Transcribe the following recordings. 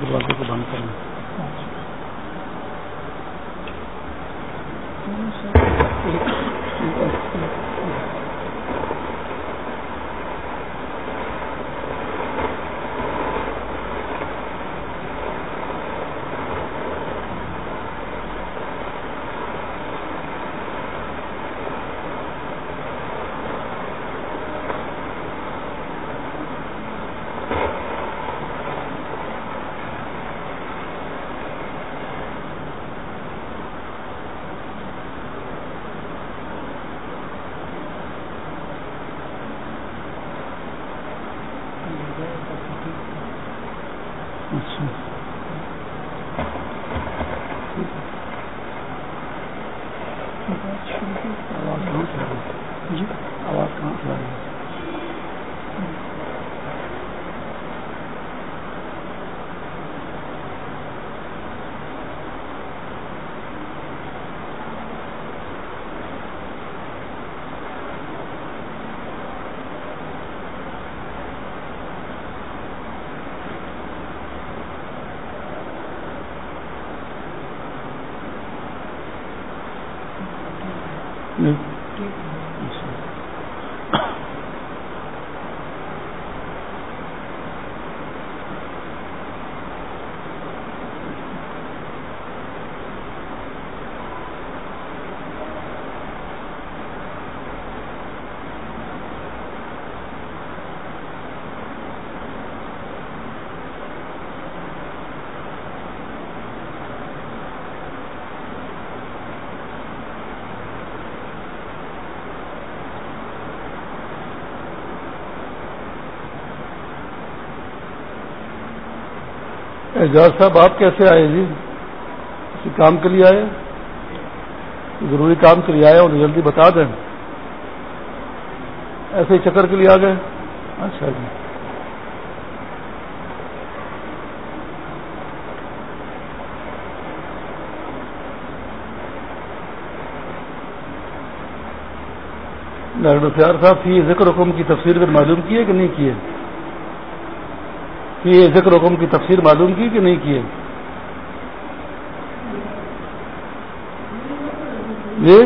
دروازے کو بند کرنا۔ اچھا۔ اعجاز صاحب، آپ کیسے آئے جی؟ کسی کام کے لیے آئے؟ ضروری کام کے لیے آئے اور جلدی بتا دیں۔ ایسے ہی چکر کے لیے آ گئے۔ اچھا جی۔ ڈاکٹر سیار صاحب فی ذکر حکم کی تفسیر پھر معلوم کی ہے کہ نہیں کی ہے؟ یہ ذکر حکم کی تفسیر معلوم کی کہ نہیں کی جی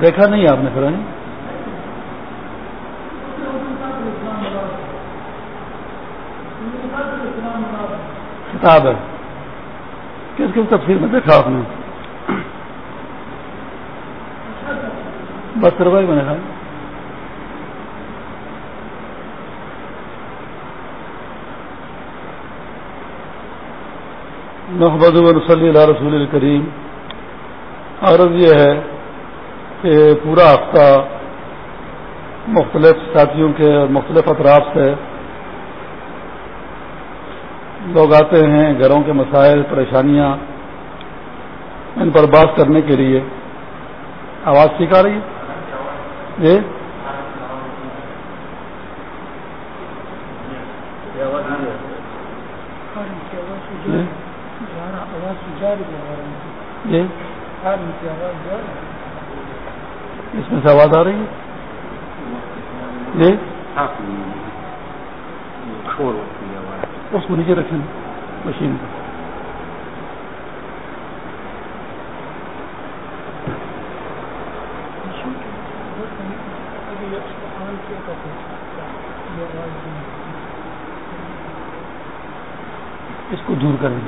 دیکھا نہیں آپ نے پھر کتاب ہے کس کس تفصیل میں دیکھا آپ نے۔ بس کروائی میں نے کہا محمد صلی اللہ رسول الکریم۔ عرض یہ ہے کہ پورا ہفتہ مختلف ساتھیوں کے مختلف اطراف سے لوگ آتے ہیں گھروں کے مسائل، پریشانیاں، ان پر بات کرنے کے لیے۔ آواز ٹھیک آ رہی ہے؟ جی؟ جی؟ اس میں سے آواز آ رہی ہے جی نیچے رکھیں مشین کو۔ اس کو دور کریں۔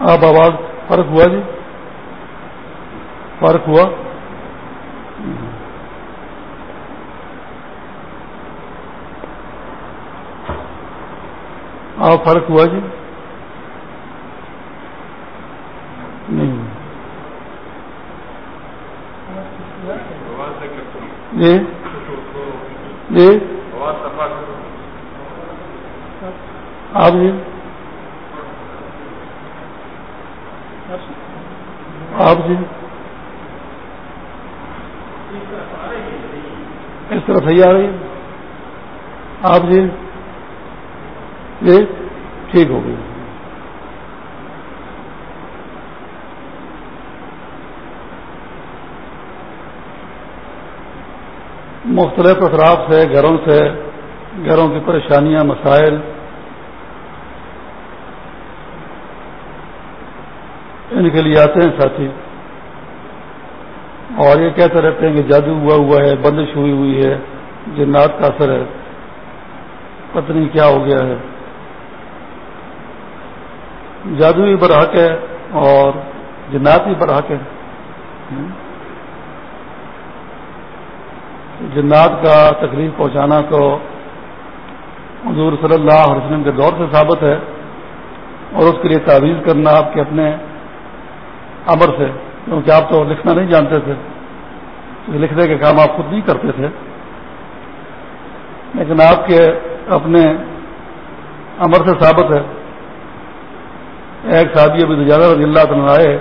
آپ آواز فرق ہوا جی؟ فرق ہوا؟ آپ فرق ہوا جی؟ نہیں۔ جی جی آپ جی آپ جی اس طرح صحیح آ رہی؟ ہے آپ جی؟ جی ٹھیک ہو گئی۔ مختلف اطراف سے، گھروں سے، گھروں کی پریشانیاں، مسائل۔ ان کے لیے آتے ہیں ساتھی۔ اور یہ کہتے رہتے ہیں کہ جادو ہوا ہوا ہے، بندش ہوئی ہوئی ہے۔ جنات کا اثر ہے۔ پتنی کیا ہو گیا ہے۔ جادو بھی برحق ہے اور جنات بھی برحق ہے۔ جنات کا تکلیف پہنچانا تو حضور صلی اللہ علیہ وسلم کے دور سے ثابت ہے اور اس کے لیے تعویذ کرنا آپ کے اپنے امر سے، کیونکہ آپ تو لکھنا نہیں جانتے تھے۔ لکھنے کے کام آپ خود نہیں کرتے تھے۔ لیکن آپ کے اپنے امر سے ثابت ہے۔ ایک شادی ابھی زیادہ رضی اللہ تعالیٰ آئے۔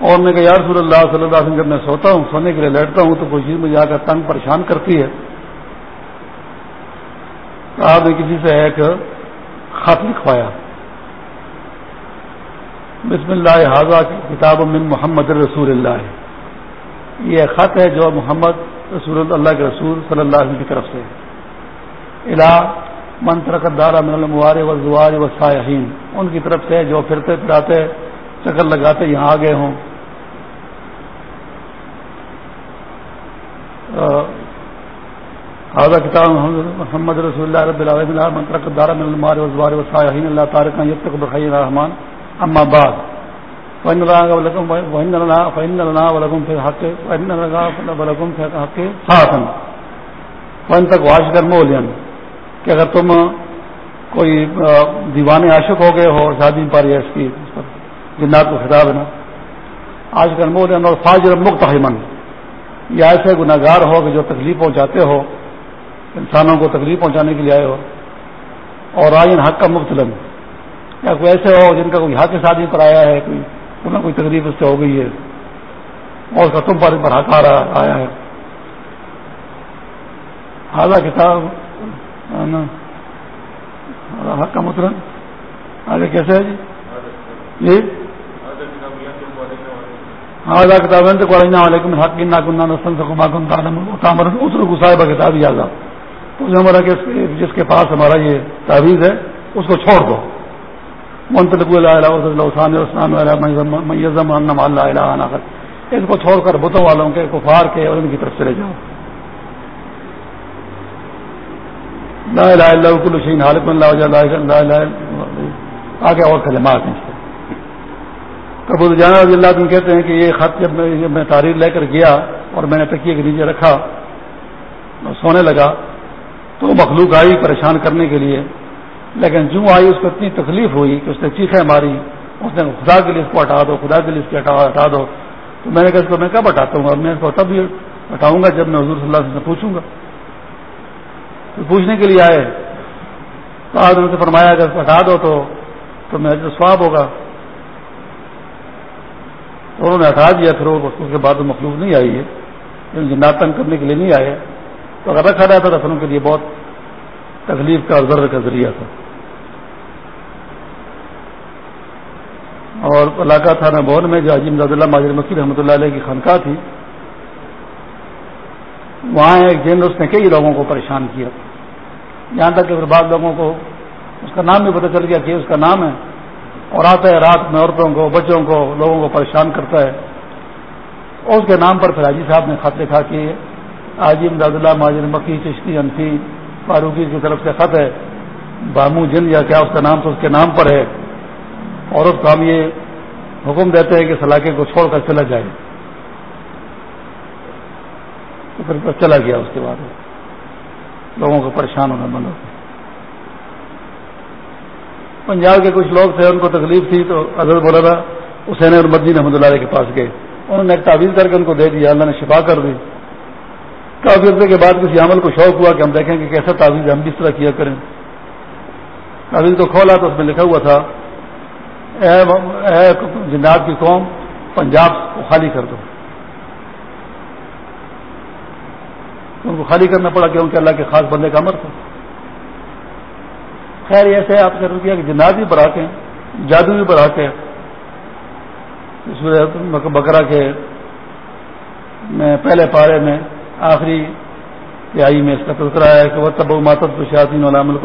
اور میں کہ یار رسول اللہ صلی اللہ علیہ وسلم، جب میں سوتا ہوں، سونے کے لیے لیٹتا ہوں، تو کوئی چیز مجھے آ کر تنگ پریشان کرتی ہے۔ آپ نے کسی سے ایک خط لکھوایا۔ بسم اللہ حاضہ کتاب من محمد رسول اللہ۔ یہ خط ہے جو محمد رسول اللہ کے رسول صلی اللہ علیہ وسلم کی طرف سے۔ الا منترک دارا من الموار و زوار و سائحین ان کی طرف سے جو پھرتے پھراتے چکر لگاتے یہاں آ گئے ہوں۔ حاضہ کتاب محمد رسول اللہ رب العالمین منترک دارا من الموار و زوار و سائحین اللہ تارک یب تک بخی الرحمان اما بعد۔ فإن لنا ولكم فإن لنا فإن لنا ولكم في الحق فإن لنا ولكم في الحق ساتن فإن تک واش کر مولین کہ اگر تم کوئی دیوانے عاشق ہو گئے ہو، شادی پر یا اس کی جنات کو خطاب ہے نا۔ آج کل مولین اور فاجر مقتحمن یا ایسے گناگار ہو کہ جو تکلیف پہنچاتے ہو، انسانوں کو تکلیف پہنچانے کے لیے آئے ہو۔ اور آئین حق کا مختلف یا کوئی ایسے ہو جن کا کوئی حق شادی پر آیا ہے، کوئی انہیں کوئی تکلیف اس سے ہو گئی ہے۔ اور اس کا تم پر پر حق آ رہا آیا ہے۔ حاضہ کتاب حق کا مطلب۔ آگے کیسے ہے جی؟ جی؟ حاضہ کتاب علیکم حق نا کنہ نسل سے کما کن تعمر اس صاحبہ کتاب یاد تو جو ہمارا جس کے پاس ہمارا یہ تعویذ ہے، اس کو چھوڑ دو۔ منتلب اس کو چھوڑ کر بتوں والوں کے، کفار کے اور ان کی طرف چلے جاؤ. لا الہ الا کل شین حالق اللہ. آگے اور کلمات ہیں کبو جانا رضی اللہ تم کہتے ہیں کہ یہ خط جب میں جب میں تاریخ لے کر گیا اور میں نے تکیے کے نیچے رکھا سونے لگا، تو مخلوق آئی پریشان کرنے کے لیے لیکن جو آئی اس کو اتنی تکلیف ہوئی کہ اس نے چیخیں ماری، اس نے خدا کے لیے اس کو ہٹا دو، خدا کے لیے اس کو ہٹا دو۔ تو میں نے کہا اس کو میں کب ہٹاتا ہوں؟ اور میں اس کو تب بھی ہٹاؤں گا جب میں حضور صلی اللہ علیہ وسلم سے پوچھوں گا۔ تو پوچھنے کے لیے آئے۔ تو آج نے فرمایا، اگر ہٹا دو تو تو میں جو سواب ہوگا۔ تو انہوں نے ہٹا دیا، پھر اس کے بعد مخلوق نہیں آئی ہے۔ یعنی جنات کرنے کے لیے نہیں آئے۔ تو اگر رکھا رہا تھا رسنوں کے لیے بہت تکلیف کا ضرر کا ذریعہ تھا۔ اور علاقہ تھانہ بھون میں، جو عجیم رض اللہ ماجر مکی رحمۃ اللہ علیہ کی خانقاہ تھی۔ وہاں ایک جن، اس نے کئی لوگوں کو پریشان کیا۔ یہاں تک کہ پھر بعض لوگوں کو اس کا نام بھی پتہ چل گیا کہ اس کا نام ہے۔ اور آتا ہے رات میں عورتوں کو، بچوں کو، لوگوں کو پریشان کرتا ہے۔ اور اس کے نام پر پھر حاجی صاحب نے خط لکھا کہ عجیم رض اللہ ماجر مکی چشتی انفی فاروقی کی طرف سے خط ہے۔ بامو جن یا کیا اس کا نام تو اس کے نام پر ہے۔ اور اس کو ہم یہ حکم دیتے ہیں کہ سلاقے کو چھوڑ کر چلا جائے۔ تو پھر چلا گیا اس کے بعد۔ لوگوں کو پریشان ہونا بند ہو پنجاب کے کچھ لوگ تھے، ان کو تکلیف تھی تو اظہر بولا تھا حسین اور مدین احمد اللہ کے پاس گئے۔ انہوں نے ایک تعویذ کر کے ان کو دے دیا اللہ نے شفا کر دی۔ کافی عرصے کے بعد کسی عمل کو شوق ہوا کہ ہم دیکھیں کہ کیسا تعویذ ہم کس طرح کیا کریں۔ تعویذ کو کھولا تو اس میں لکھا ہوا تھا۔ اے جنات کی قوم، پنجاب کو خالی کر دو۔ ان کو خالی کرنا پڑا کیونکہ اللہ کے خاص بندے کا امر تھا۔ خیر ایسے آپ نے کیا کہ جنات بھی بڑھاتے ہیں جادو بھی بڑھاتے ہیں اس بکرا کے میں پہلے پارے میں آخری تہائی میں اس کا تذکرہ ہے کہ وہ تب ماتد تو شاطین علام الک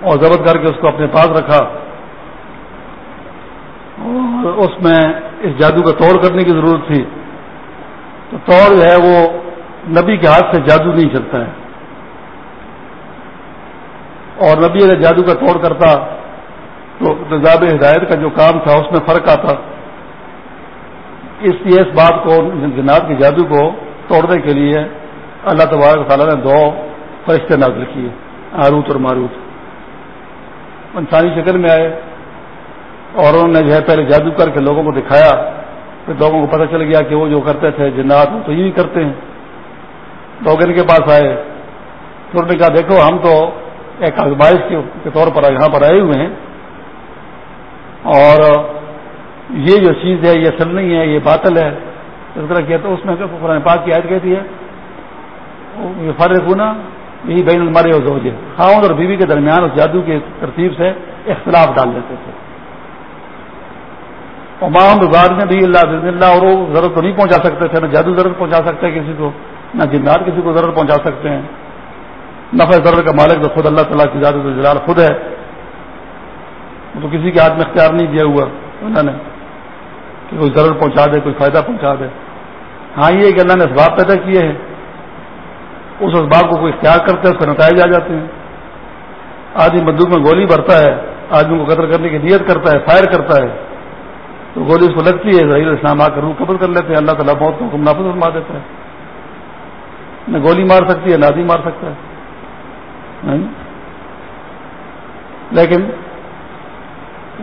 اور ضبط کر کے اس کو اپنے پاس رکھا اور اس میں اس جادو کا توڑ کرنے کی ضرورت تھی تو توڑ جو ہے وہ نبی کے ہاتھ سے جادو نہیں چلتا ہے اور نبی اگر جادو کا توڑ کرتا تو نظام ہدایت کا جو کام تھا اس میں فرق آتا۔ اس لیے اس بات کو جناب کے جادو کو توڑنے کے لیے اللہ تبارک تعالیٰ نے دو فرشتے نازل کیے، آروت اور ماروت۔ انسانی شکل میں آئے۔ اور انہوں نے جو ہے پہلے جادو کر کے لوگوں کو دکھایا۔ پھر لوگوں کو پتہ چل گیا کہ وہ جو کرتے تھے، جنات تو یوں کرتے ہیں۔ لوگ ان کے پاس آئے۔ تو انہوں نے کہا، دیکھو، ہم تو ایک آزمائش کے طور پر یہاں پر آئے ہوئے ہیں۔ اور یہ جو چیز ہے، یہ اصل نہیں ہے، یہ باطل ہے۔ اس طرح کیا تو اس میں قرآن پاک کی عائد کہتی ہے یہ فرق ہونا یہی بین المارے اور زوجے خاؤں اور بیوی کے درمیان اس جادو کی ترتیب سے اختلاف ڈال دیتے تھے۔ امام بزار نے بھی اللہ اللہ اور وہ ضرورت تو نہیں پہنچا سکتے تھے، نہ جادو ضرورت پہنچا سکتے کسی کو، نہ جنات کسی کو ضرورت پہنچا سکتے ہیں۔ نفع ضرور کا مالک تو خود اللہ تعالیٰ کی زیادہ جلال خود ہے۔ وہ تو کسی کے ہاتھ میں اختیار نہیں دیا ہوا انہوں نے کہ کوئی ضرورت پہنچا دے، کوئی فائدہ پہنچا دے۔ ہاں یہ کہ اللہ نے اسباب پیدا کیے ہیں۔ اس اسباب کو کوئی اختیار کرتے ہیں، اس کو نتائج آ جاتے ہیں۔ آدمی بندوق میں گولی بھرتا ہے، آدمی کو قتل کرنے کی نیت کرتا ہے، فائر کرتا ہے، تو گولی اس کو لگتی ہے، ظہیر اسلام آ کر روح قبل کر لیتے ہیں، اللہ تعالیٰ بہت کو حکم نافذ فرما دیتا ہے۔ نہ گولی مار سکتی ہے نادی مار سکتا ہے۔ لیکن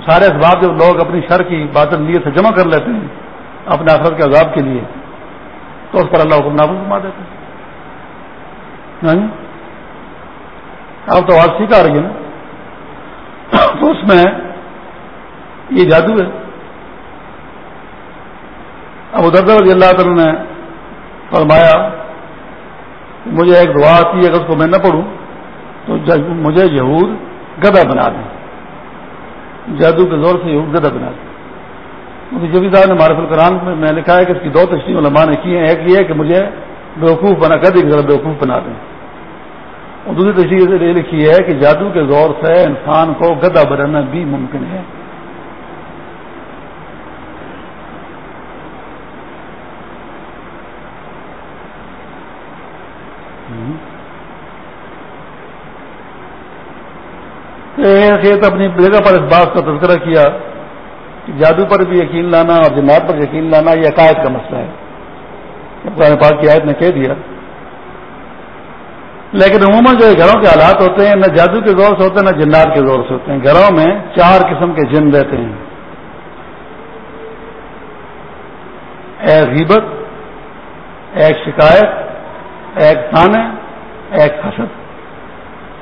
سارے اسباب جب لوگ اپنی شر کی باطل نیت سے جمع کر لیتے ہیں، اپنے آخرت کے عذاب کے لیے، تو اس پر اللہ حکم نافذ فرما دیتے ہیں۔ اب تو آج سیکھ آ رہی ہے نا؟ تو اس میں یہ جادو ہے۔ اب ادھر رضی اللہ تعالی نے فرمایا مجھے ایک دعا آتی ہے اگر اس کو میں نہ پڑھوں تو مجھے یہود گدا بنا دیں۔ جادو کے زور سے یہود گدا بنا دیں۔ مجھے جبھی صاحب نے معرف القرآن میں میں لکھا ہے کہ اس کی دو تشریح علماء نے کی ہیں۔ ایک یہ ہے کہ مجھے بیوقوف بنا کر ذرا بیوقوف بنا دیں۔ اور دوسری تشریح یہ لکھی ہے کہ جادو کے زور سے انسان کو گدا بنانا بھی ممکن ہے۔ اپنی جگہ پر اس بات کا تذکرہ کیا کہ جادو پر بھی یقین لانا اور جماعت پر یقین لانا یہ عقائد کا مسئلہ ہے۔ قرآن پاک کی آیت نے کہہ دیا۔ لیکن عموماً جو گھروں کے حالات ہوتے ہیں، نہ جادو کے زور سے ہوتے ہیں، نہ جنات کے زور سے ہوتے ہیں۔ گھروں میں چار قسم کے جن رہتے ہیں۔ ایک غیبت ایک شکایت ایک تانے ایک حسد۔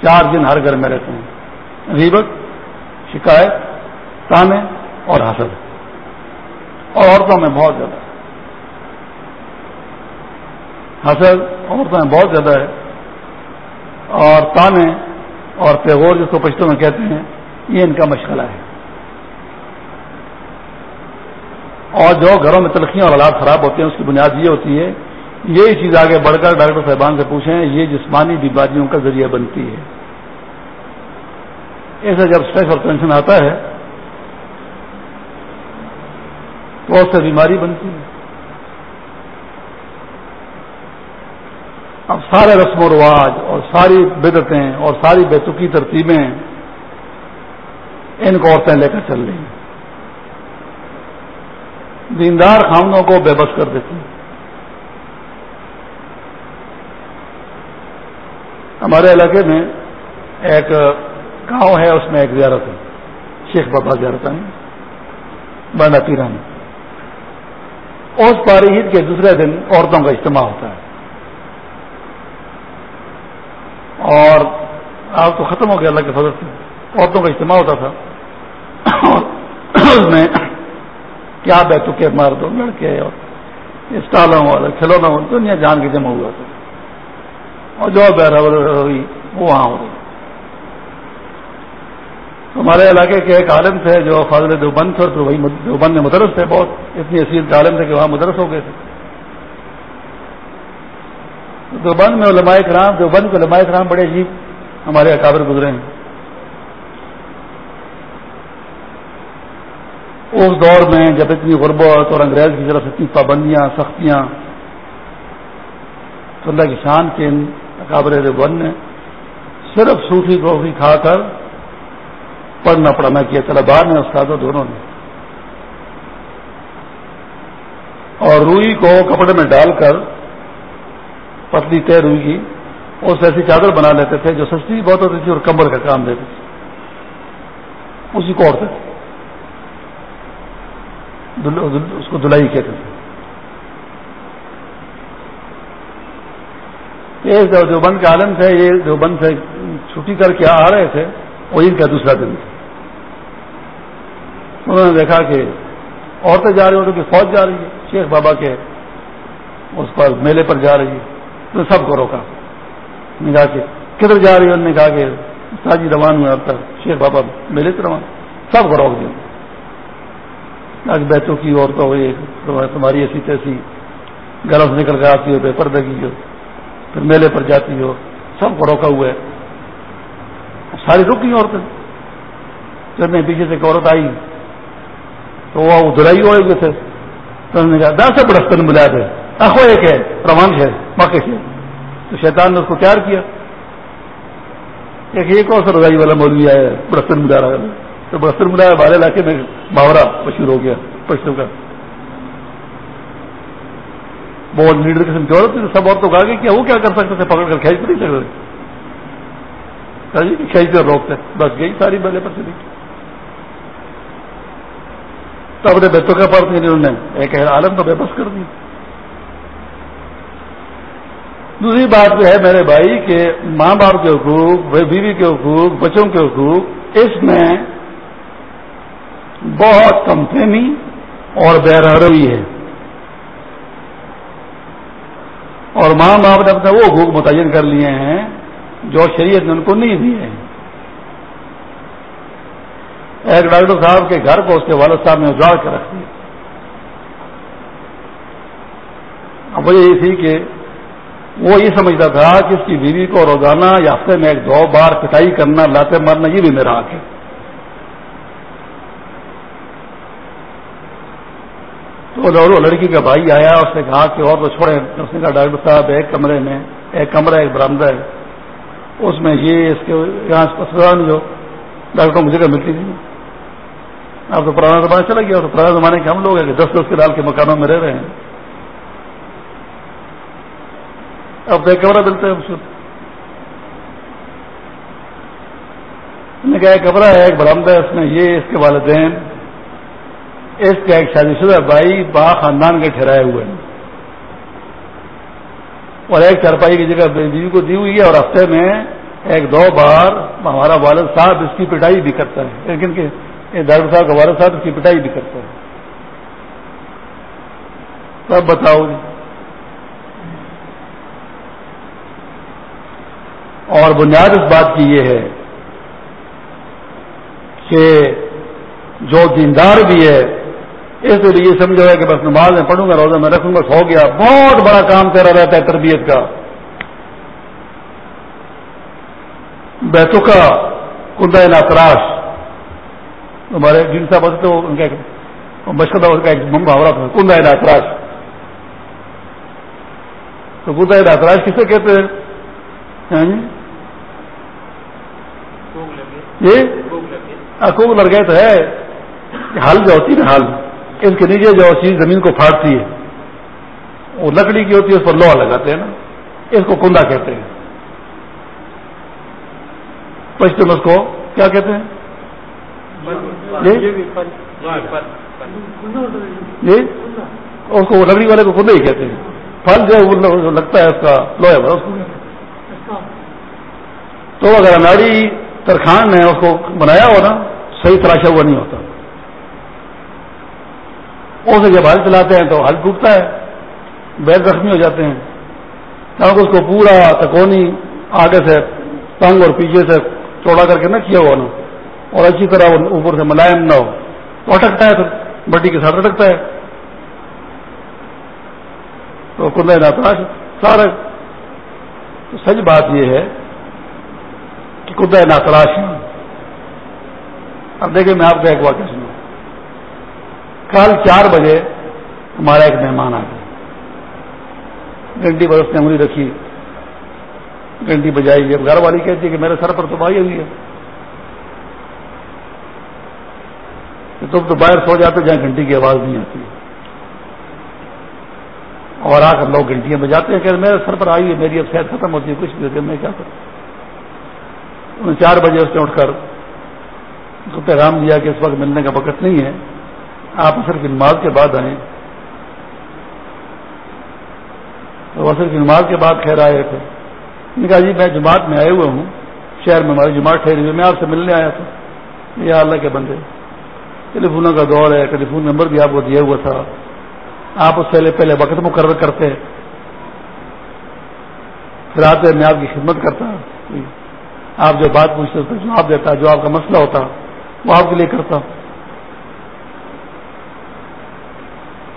چار جن ہر گھر میں رہتے ہیں۔ غیبت، شکایت، تانے اور حسد۔ اور عورتوں میں بہت زیادہ۔ حسد عورتوں میں بہت زیادہ ہے اور تانے اور پیغور جس کو پشتوں میں کہتے ہیں، یہ ان کا مشغلہ ہے۔ اور جو گھروں میں تلخیاں اور حالات خراب ہوتے ہیں، اس کی بنیاد یہ ہوتی ہے، یہی چیز آگے بڑھ کر ڈاکٹر صاحبان سے پوچھیں، یہ جسمانی بیماریوں کا ذریعہ بنتی ہے۔ ایسے جب اسٹریس اور ٹینشن آتا ہے، تو اس سے بیماری بنتی ہے۔ سارے رسم و رواج اور ساری بدتیں اور ساری بیتکی ترتیبیں ان کو عورتیں لے کر چل رہی ہیں۔ دیندار خامدوں کو بے بس کر دیتی ہمارے علاقے میں ایک گاؤں ہے، اس میں ایک زیارت ہے۔ شیخ بابا زیارت ہے بانڈا پیرا میں اس پاری عید کے دوسرے دن عورتوں کا اجتماع ہوتا ہے۔ اور آپ تو ختم ہو گیا اللہ کے فضل سے۔ عورتوں کا اجتماع ہوتا تھا۔ اس میں کیا بیٹھو کے مار دو، لڑکے اور اسٹالوں والے کھلونا دنیا جان کے جمع ہوا تھا۔ اور جو ہوئی، وہ وہاں ہو رہی ہمارے علاقے کے ایک عالم تھے جو فاضل دیوبند تھے تو وہی دیوبند میں مدرس تھے بہت۔ اتنی حیثیت عالم تھے کہ وہاں مدرس ہو گئے تھے۔ دیوبند میں علماء کرام دیوبند کے علماء کرام بڑے عجیب ہمارے اکابر گزرے ہیں۔ اس دور میں جب اتنی غربت اور انگریز کی طرف اتنی پابندیاں، سختیاں، تو اللہ کی شان کے ان اکابر دیوبند نے صرف صوفی کوفی کھا کر پڑھنا پڑھنا کیا طلبا نے استادوں دونوں نے۔ اور روئی کو کپڑے میں ڈال کر پتلی طے روئی کی اس ایسی چادر بنا لیتے تھے جو سستی بہت ہوتی تھی اور کمبر کا کام دیتے تھے۔ اسی کو عورتیں اس کو دلائی کہتے تھے۔ یہ دیوبند کے عالم تھے، یہ دیوبند سے چھٹی کر کے آ رہے تھے وہ عید کا دوسرا دن تھا۔ انہوں نے دیکھا کہ عورتیں جا رہی ہو تو فوج جا رہی ہے، شیخ بابا کے اس پر میلے پر جا رہی ہے۔ تو سب کو روکا۔ کہا کہ کدھر جا رہی ہے انہوں نے کہا کہ ساجی روان ہوئے اب تک۔ شیخ بابا میلے سے روان۔ سب کو روک دیا۔ بیتوں کی عورتوں ہوئی تمہاری ایسی تیسی گرم سے نکل کر آتی ہو، بے پردہ کی ہو، پھر میلے پر جاتی ہو۔ سب کو روکا ہوا ہے۔ ساری رکی عورتیں۔ جب میں پیچھے سے ایک عورت آئی، تو وہ دلائی ہوئے گئے تھے۔ تو انہوں نے کہا، دس برستن ملا دے۔ اخو ایک ہے روانش ہے موقع سے تو شیطان نے اس کو تیار کیا۔ ایک ایک اور سا رضائی والا مولوی آیا، برستن ملا رہا تو برستن ملا بارے علاقے میں باورا مشہور ہو گیا پشتوں کا۔ بہت لیڈر قسم کی عورت سب عورتوں کو آگے کیا، وہ کیا کر سکتے تھے؟ پکڑ کر کھینچ نہیں سکتے جی، کھینچ کر روکتے بس گئی ساری بلے پر چلی۔ تو اپنے بچوں کا پڑھ انہوں نے ایک عالم کو بے بس کر دی دوسری بات جو ہے میرے بھائی کہ ماں باپ کے حقوق، بیوی کے حقوق، بچوں کے حقوق، اس میں بہت کم فہمی اور روی ہے۔ اور ماں باپ نے اپنے وہ حقوق متعین کر لیے ہیں جو شریعت نے ان کو نہیں دیے۔ ہیں ایک ڈاکٹر صاحب کے گھر کو اس کے والد صاحب نے اجاڑ کے رکھ دیا۔ اب وجہ یہ تھی کہ وہ یہ سمجھتا تھا کہ اس کی بیوی کو روزانہ یا ہفتے میں ایک دو بار پٹائی کرنا، لاتے مارنا یہ بھی میرا حق ہے۔ تو لڑکی کا بھائی آیا، اس نے کہا کہ اور تو چھوڑے اس نے کہا، ڈاکٹر صاحب، ایک کمرے میں، ایک کمرہ، ایک برامدہ ہے۔ اس میں یہ اس کے یہاں جو ڈاکٹر مجھے کا ملتی تھی۔ اب تو پرانا زمانہ چلا گیا تو پرانے زمانے کے ہم لوگ ہیں کہ دس دس کے ڈال کے مکانوں میں رہ رہے ہیں۔ اب تو کمرہ ملتا ہے نے کہا ایک کمرہ ہے، ایک برامدہ ہے، اس میں یہ اس کے والدین، اس کا ایک شادی شدہ بھائی با خاندان کے ٹھہرائے ہوئے ہیں۔ اور ایک چارپائی کی جگہ بیوی کو دی ہوئی ہے اور ہفتے میں ایک دو بار ہمارا والد صاحب اس کی پٹائی بھی کرتا ہے۔ لیکن کہ ڈاکٹر صاحب کا والد صاحب اس کی پٹائی بھی کرتا ہے۔ تب بتاؤ جی۔ اور بنیاد اس بات کی یہ ہے کہ جو دیندار بھی ہے، اس لیے یہ سمجھا ہے کہ بس نماز میں پڑھوں گا، روزہ میں رکھوں گا، سو گیا، بہت بڑا کام تیرا رہتا ہے تربیت کا۔ بیتوں کا کندا ناتراش ہمارے جن صاحب ہوتے تو ان کا مشکل کا ایک محاورہ تھا کندا ناتراش تو کندا ناتراش کسے کہتے ہیں؟ ہاں جی؟ یہ کوک لڑ گئے تو ہے حل جو ہوتی نا حل اس کے نیچے جو چیز زمین کو پھاڑتی ہے وہ لکڑی کی ہوتی ہے اس پر لوہا لگاتے ہیں نا اس کو کندا کہتے ہیں۔ پشتم اس کو کیا کہتے ہیں؟ جی, اس کو لکڑی والے کو کندا ہی کہتے ہیں۔ پھل جو ہے لگتا ہے اس کا لوہے پر۔ اس کو تو اگر اناڑی ترخان نے اس کو بنایا ہو نا، صحیح تراشا ہوا نہیں ہوتا۔ اسے جب ہل چلاتے ہیں تو ہل ٹوٹتا ہے بیل زخمی ہو جاتے ہیں۔ کیونکہ اس کو پورا تکونی آگے سے تنگ اور پیچھے سے چوڑا کر کے نہ کیا ہوا نا۔ اور اچھی طرح اوپر سے ملائم نہ ہو۔ تو اٹکتا ہے پھر بڈی کے ساتھ اٹکتا ہے۔ تو کنڈے نہ تراش سارا سچ بات یہ ہے کہ کدے نہ تراش اب دیکھیں میں آپ کا ایک واقعہ سنوں کل چار بجے ہمارا ایک مہمان آ گیا۔ گھنٹی برس نے انگلی رکھی۔ گھنٹی بجائی جب گھر والی کہتی ہے کہ میرے سر پر تو بائی ہوئی ہے۔ تم تو باہر سو جاتے جہاں گھنٹی کی آواز نہیں آتی۔ اور آ کر لوگ گھنٹیاں بجاتے ہیں۔ کہ میرے سر پر آئی ہے، میری اب صحت ختم ہوتی ہے، کچھ بھی ہوتی ہے، میں کیا کروں؟ انہیں چار بجے اس نے اٹھ کر تو پیغام دیا کہ اس وقت ملنے کا وقت نہیں ہے، آپ اثر کی نماز کے بعد آئیں۔ تو اثر کی نماز کے بعد خیر آئے تھے۔ نے کہا جی میں جماعت میں آئے ہوئے ہوں، شہر میں ہماری جماعت ٹھہری ہوئی، میں آپ سے ملنے آیا تھا۔ یہ اللہ کے بندے، ٹیلی فونوں کا دور ہے، ٹیلی فون نمبر بھی آپ کو دیا ہوا تھا۔ آپ اس سے پہلے وقت مقرر کرتے۔ پھر آتے، میں آپ کی خدمت کرتا۔ آپ جو بات پوچھتے اس کا جواب دیتا، جو آپ کا مسئلہ ہوتا، وہ آپ کے لیے کرتا۔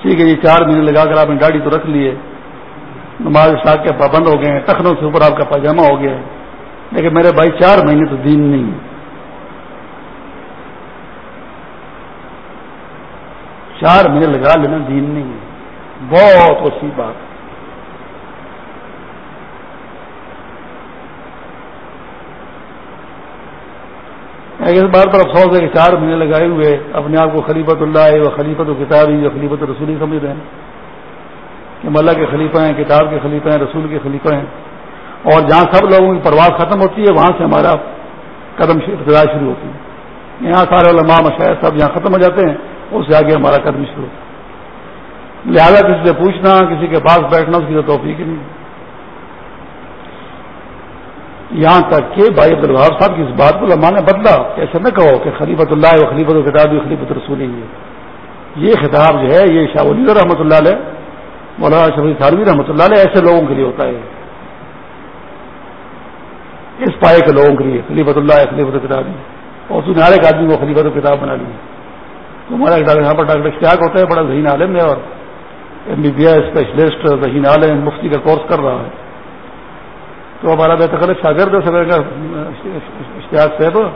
ٹھیک ہے جی چار مہینے لگا کر آپ نے گاڑی تو رکھ لیے نماز شاخ کے پابند ہو گئے ہیں ٹخنوں سے اوپر آپ کا پاجامہ ہو گیا ہے۔ لیکن میرے بھائی، چار مہینے تو دین نہیں چار مہینے لگا لینا دین نہیں ہے۔ بہت وسیع بات۔ اس بات پر افسوس ہے کہ چار مہینے لگائے ہوئے اپنے آپ کو خلیفت اللہ و خلیفت و کتابی و خلیفت رسولی سمجھ رہے ہیں کہ ملا کے خلیفہ ہیں، کتاب کے خلیفہ ہیں، رسول کے خلیفہ ہیں۔ اور جہاں سب لوگوں کی پرواز ختم ہوتی ہے، وہاں سے ہمارا قدم ابتدا شروع ہوتی ہے۔ یہاں سارے علماء، مشاہد سب جہاں ختم ہو جاتے ہیں، اس سے آگے ہمارا قدم شروع ہوتا ہے۔ لہٰذا کسی سے پوچھنا، کسی کے پاس بیٹھنا، اس کی تو توفیق نہیں۔ یہاں تک کہ بھائی عبد الوہاب صاحب کی اس بات کو لمحہ نے بدلا ایسے نہ کہو کہ خلیفت اللہ و خلیفت الکتاب خلیفت رسول ہے یہ خطاب جو ہے، یہ شاہ ولی رحمۃ اللہ علیہ، مولانا شفیع خالوی رحمۃ اللہ علیہ، ایسے لوگوں کے لیے ہوتا ہے۔ اس پائے کے لوگوں کے لیے خلیفت اللہ خلیفت الکتابی اور اس نے ہر ایک آدمی کو خلیفت الکتاب بنا لی تو ہمارا یہاں پر ڈاکٹر اشتیاق ہوتا ہے، بڑا ذہین عالم ہے اور M B B S specialist ذہین عالم، مفتی کا کورس کر رہا ہے۔ تو ہمارا بے تخلق شاگرد اشتیاق صاحب۔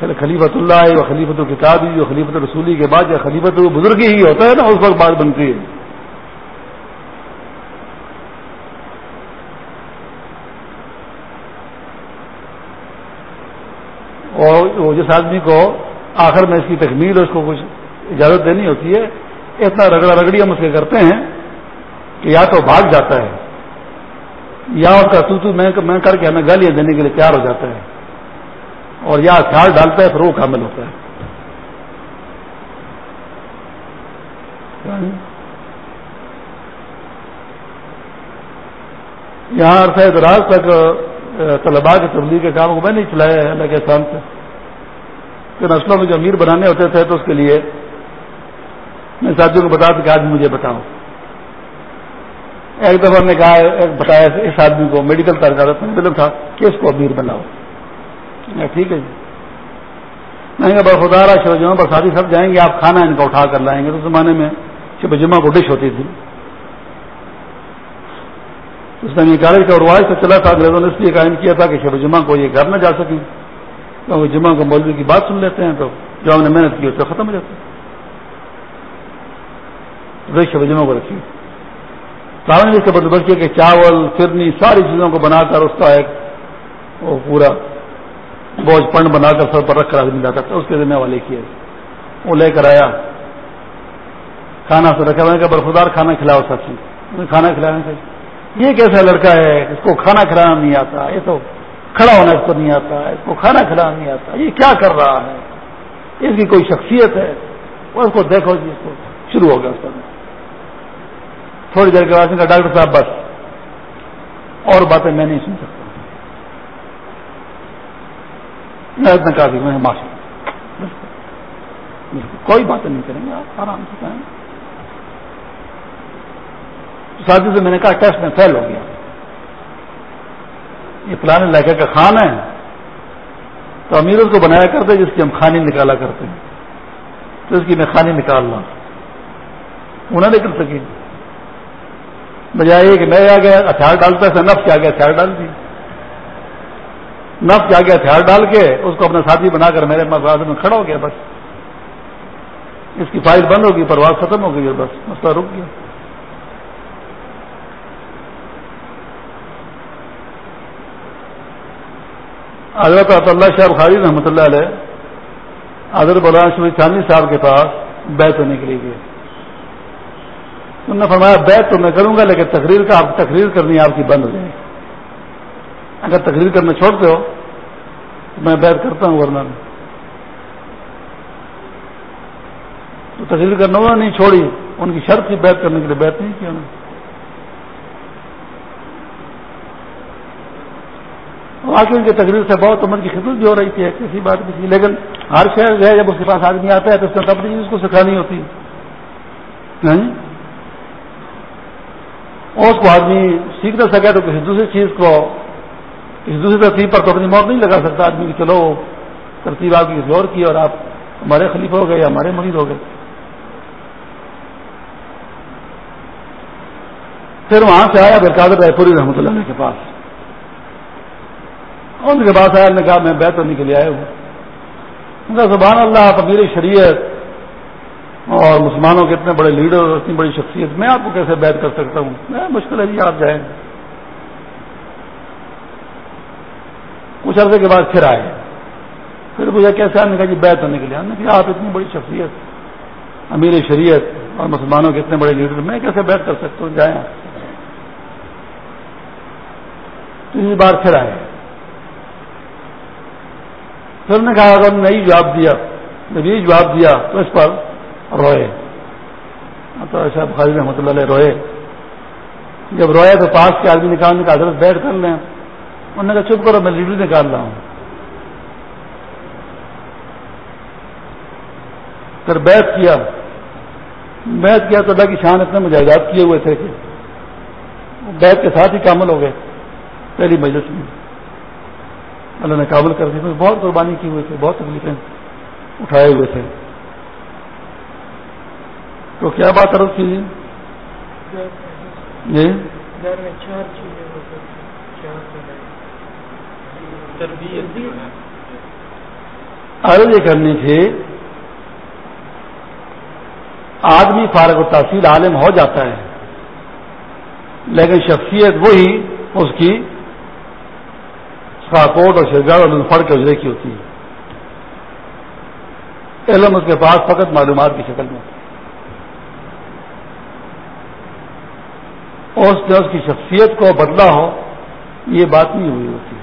خلیفت اللہ و خلیفت الکتابی و خلیفت رسولی کے بعد یا خلیفت بزرگی ہی ہوتا ہے نا، اس وقت بات بنتی ہے۔ اور جس آدمی کو آخر میں اس کی تکمیل اس کو کچھ اجازت دینی ہوتی ہے، اتنا رگڑا رگڑی ہم اس کے کرتے ہیں کہ یا تو بھاگ جاتا ہے۔ یا اس کا تو میں کر کے ہمیں گالیاں دینے کے لیے تیار ہو جاتا ہے۔ اور یا ہتھیار ڈالتا ہے، پھر وہ کامل ہوتا ہے۔ یعنی- یہاں عرصہ دراز تک طلباء کے تبلیغ کے کام کو میں نہیں چلایا ہے، اللہ کے احسان سے۔ کہ نسلوں میں جو امیر بنانے ہوتے تھے تو اس کے لیے میں ساتھیوں کو بتا دوں کہ آج مجھے بتاؤ۔ ایک دفعہ نے کہا، بتایا اس آدمی کو میڈیکل تعلق مطلب تھا کہ اس کو امیر بناؤ۔ ٹھیک ہے جی۔ میں نے خدا رہا شب جمعہ پر سب جائیں گے، آپ کھانا ان کا اٹھا کر لائیں گے۔ تو زمانے میں شب جمعہ کو ڈش ہوتی تھی۔ اس نے کالج کا رواج سے چلا تھا، انگریزوں نے اس لیے قائم کیا تھا کہ شب جمعہ کو یہ گھر نہ جا سکیں۔ کیونکہ جمعہ کو مولوی کی بات سن لیتے ہیں، تو جو ہم نے محنت کی، اس سے ختم ہو جاتا ہے۔ شب جمعہ کو رکھی نے اس کا بندوبست کیا کہ چاول فرنی ساری چیزوں کو بنا کر اس کا ایک وہ پورا بوجھ پنڈ بنا کر سر پر رکھ کر آدمی لاتا تھا، اس کے ذمہ والے کیے۔ وہ لے کر آیا۔ کھانا سے رکھا کہ برفدار کھانا کھلاؤ سچی۔ کھانا کھلانا چاہیے یہ کیسا لڑکا ہے؟ اس کو کھانا کھلانا نہیں آتا۔ یہ تو کھڑا ہونا اس کو نہیں آتا۔ اس کو کھانا کھلانا نہیں آتا۔ یہ کیا کر رہا ہے؟ اس کی کوئی شخصیت ہے؟ اس کو دیکھو جی اس کو شروع ہو گیا اس کا۔ تھوڑی دیر کے بعد کا ڈاکٹر صاحب بس۔ اور باتیں میں نہیں سن سکتا۔ میں اتنا کافی میں معاشر کوئی باتیں نہیں کریں گے، آپ آرام سے کہیں۔ ساتھی سے میں نے کہا ٹیسٹ میں فیل ہو گیا۔ یہ پلانے علاقے کا خان ہے۔ تو امیر اس کو بنایا کرتے، جس کی ہم خانی نکالا کرتے ہیں۔ تو اس کی میں خانی نکال رہا انہیں نکل سکی بجائے کہ میں آ گیا؟ ہتھیار ڈالتا ہے نف کے آگے ہتھیار ڈال دی۔ نف کے آگے ہتھیار ڈال کے اس کو اپنا ساتھی بنا کر میرے مفاد میں کھڑا ہو گیا، بس۔ اس کی فائل بند ہوگی پرواز ختم ہو گئی بس، مسئلہ رک گیا۔ حضرت اللہ شاہ بخاری رحمۃ اللہ علیہ، حضرت بلان شریف چاندنی صاحب کے پاس بیت ہونے کے لیے گئے۔ انہوں نے فرمایا بیت تو میں کروں گا، لیکن تقریر کا آپ تقریر کرنی آپ کی بند ہو جائے اگر تقریر کرنا چھوڑتے ہو، تو میں بیت کرتا ہوں ورنہ۔ تو تقریر کرنا انہوں نے نہیں چھوڑی۔ ان کی شرط تھی بیت کرنے کے لیے بیت نہیں کیا انہوں واقعی ان کی تقریر سے بہت عمر کی خدمت بھی ہو رہی تھی کسی بات بھی تھی۔ لیکن ہر شہر جو ہے، جب اس کے پاس آدمی آتا ہے، تو اس میں تبدیلی اس کو سکھانی ہوتی۔ ہے اس کو آدمی سیکھ نہ سکے تو کسی دوسری چیز کو، کسی دوسری ترتیب پر تو اپنی موت نہیں لگا سکتا آدمی کہ چلو، ترتیب آپ کی کسی اور کی اور آپ ہمارے خلیفہ ہو گئے یا ہمارے مرید ہو گئے۔ پھر وہاں سے آیا برقادر رائے پوری رحمۃ اللہ کے پاس۔ ان کے بعد آیا نے کہا، میں بیت ہونے کے لیے آیا ہوں۔ سبحان اللہ، آپ امیر شریعت اور مسلمانوں کے اتنے بڑے لیڈر اور اتنی بڑی شخصیت، میں آپ کو کیسے بیت کر سکتا ہوں؟ میں مشکل ہے جی آپ جائیں۔ کچھ عرصے کے بعد پھر آئے۔ پھر مجھے کیسے؟ آنے کا جی بیت ہونے کے لیے۔ آنے کہ آپ اتنی بڑی شخصیت، امیر شریعت اور مسلمانوں کے اتنے بڑے لیڈر، میں کیسے بیت کر سکتا ہوں؟ جائیں۔ تیسری بار پھر آئے۔ پھر نے کہا، اگر نہیں جواب دیا جب یہ جواب دیا تو اس پر روئے۔ ہاں تو ایسا بخاری رحمۃ اللہ علیہ روئے۔ جب روئے تو پاس کے آدمی نکالنے کا حضرت بیٹھ کر لیں۔ انہوں نے کہا، چپ کرو، میں لیڈر نکال رہا ہوں۔ پھر بیت کیا۔ بیت کیا تو اللہ کی شان اتنے مجاہدات کیے ہوئے تھے کہ بیت کے ساتھ ہی کامل ہو گئے۔ پہلی مجلس میں۔ اللہ نے قابل کر دی۔ بہت قربانی کی ہوئی تھی، بہت تکلیفیں اٹھائے ہوئے تھے۔ تو کیا بات عرض کی جی؟ عرض یہ کرنی تھی آدمی فارغ و تحصیل عالم ہو جاتا ہے لیکن شخصیت وہی اس کی کوٹ اور شہزاد اور فڑ کے اجرے کی ہوتی ہے۔ علم اس کے پاس فقط معلومات کی شکل میں اس نے اس کی شخصیت کو بدلا ہو، یہ بات نہیں ہوئی ہوتی۔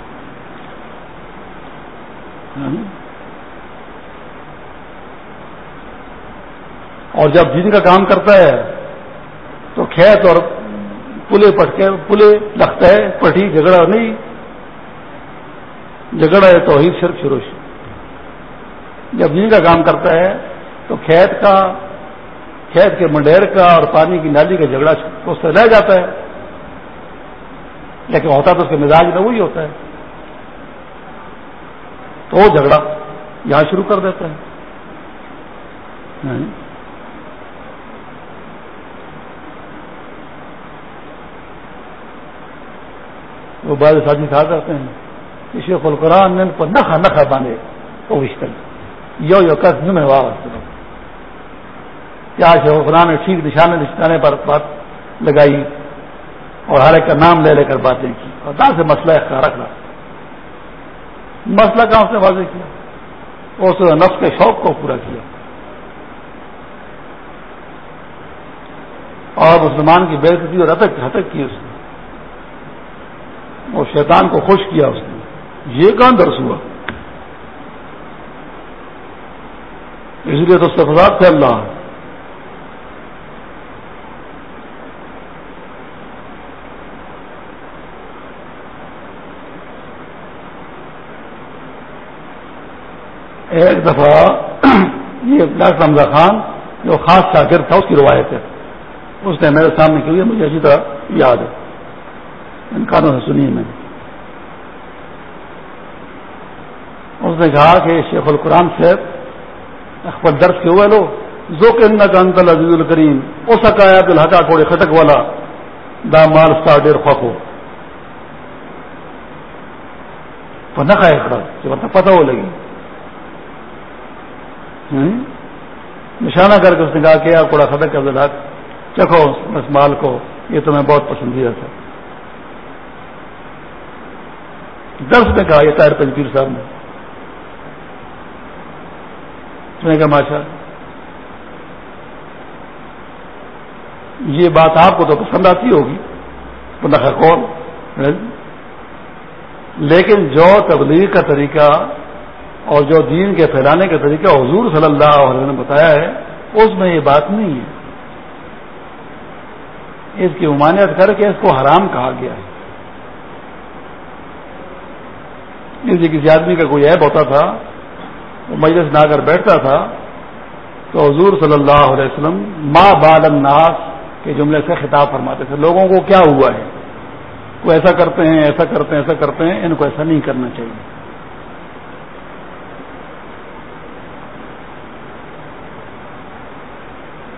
اور جب جن کا کام کرتا ہے، تو کھیت اور پلے پٹکے پلے لگتا ہے پٹھی جھگڑا نہیں۔ جھگڑا ہے تو ہی صرف شروع۔ جب جن کا کام کرتا ہے، تو کھیت کا کھیت کے منڈیر کا اور پانی کی نالی کا جھگڑا اس سے رہ جاتا ہے۔ لیکن ہوتا تو اس کے مزاج میں وہی ہوتا ہے۔ تو وہ جھگڑا یہاں شروع کر دیتا ہے۔ وہ بعض ساتھی کہا کرتے ہیں شیخ القرآن نے ان کو نخا نخا باندھے۔ وہ وشتل۔ یو یو کس کیا شیخ القرآن نے ٹھیک نشانے نشانے پر بات لگائی اور ہر ایک کا نام لے لے کر باتیں کی اور کہاں سے مسئلہ کا رکھنا۔ مسئلہ کہاں سے واضح کیا؟ اس نفس کے شوق کو پورا کیا۔ اور مسلمان کی بےزتی اور ہتک ہتک کی اس نے۔ اور شیطان کو خوش کیا اس نے۔ یہ کہاں درس ہوا؟ اس لیے تو سفزاد سے اللہ۔ ایک دفعہ یہ ڈاکٹر حمزہ خان جو خاص شاگرد تھا، اس کی روایت ہے۔ اس نے میرے سامنے کی مجھے اچھی طرح یاد ہے۔ ان کانوں سے سنی میں اس نے کہا کہ شیخ القرآن صاحب اخبر درد کے ہوئے لو زو کے کا انتل عزیز الکریم او سکایا دل کوڑے خٹک والا، دا مال سا ڈیر خوفو تو نہ کھائے کھڑا کہ پتہ ہو لگی۔ نشانہ کر کے اس نے کہا کہ کوڑا خطک کا دل چکھو اس مال کو، یہ تمہیں بہت پسندیدہ تھا۔ درس میں کہا یہ طاہر پنجپیر صاحب نے۔ نے کہا ماشا یہ بات آپ کو تو پسند آتی ہوگی کون؟ لیکن جو تبلیغ کا طریقہ اور جو دین کے پھیلانے کا طریقہ حضور صلی اللہ علیہ وسلم نے بتایا ہے، اس میں یہ بات نہیں ہے۔ اس کی ممانعت کر کے اس کو حرام کہا گیا ہے۔ کسی آدمی کا کوئی ایپ ہوتا تھا، وہ مجلس نہ کر بیٹھتا تھا، تو حضور صلی اللہ علیہ وسلم ماں بال الناس کے جملے سے خطاب فرماتے تھے۔ لوگوں کو کیا ہوا ہے؟ وہ ایسا کرتے ہیں، ایسا کرتے ہیں، ایسا کرتے ہیں، ان کو ایسا نہیں کرنا چاہیے۔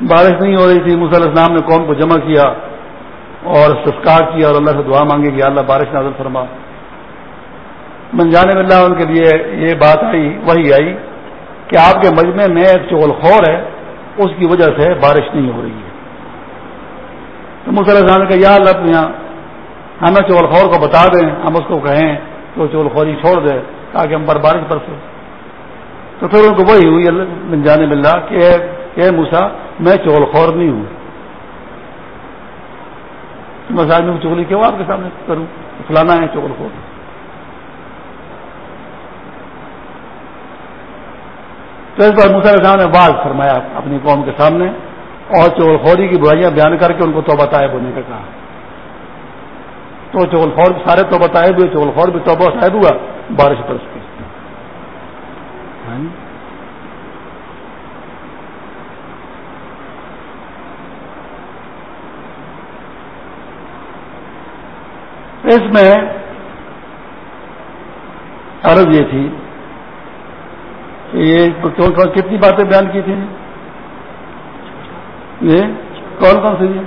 بارش نہیں ہو رہی تھی مسل اسلام نے قوم کو جمع کیا اور سسکار کیا اور اللہ سے دعا مانگی کہ اللہ بارش نازل فرما۔ من جانے میں اللہ ان کے لیے یہ بات آئی وہی آئی کہ آپ کے مجمع میں ایک چغل خور ہے، اس کی وجہ سے بارش نہیں ہو رہی ہے۔ تو مسلمان نے کہا، یا اللہ یہاں ہمیں چغل خور کو بتا دیں، ہم اس کو کہیں کہ وہ چغل خوری چھوڑ دے تاکہ ہم پر بارش برسے۔ تو پھر ان کو وہی ہوئی من جانے میں اللہ کہ موسا میں چغل خور نہیں ہوں۔ مساج میں چغلی کیوں آپ کے سامنے کروں؟ فلانا ہے چغل خور۔ تو اس بار مسئلہ صاحب نے بعض فرمایا اپنی قوم کے سامنے، اور چول خوری کی برائیاں بیان کر کے ان کو توبہ طائب ہونے کا کہا۔ تو چول خور سارے توبہ طائب ہوئے چول خور بھی توبہ صاحب ہوا، بارش برس اس میں عرض یہ تھی کہ یہ کتنی باتیں بیان کی تھی؟ یہ کون کون سی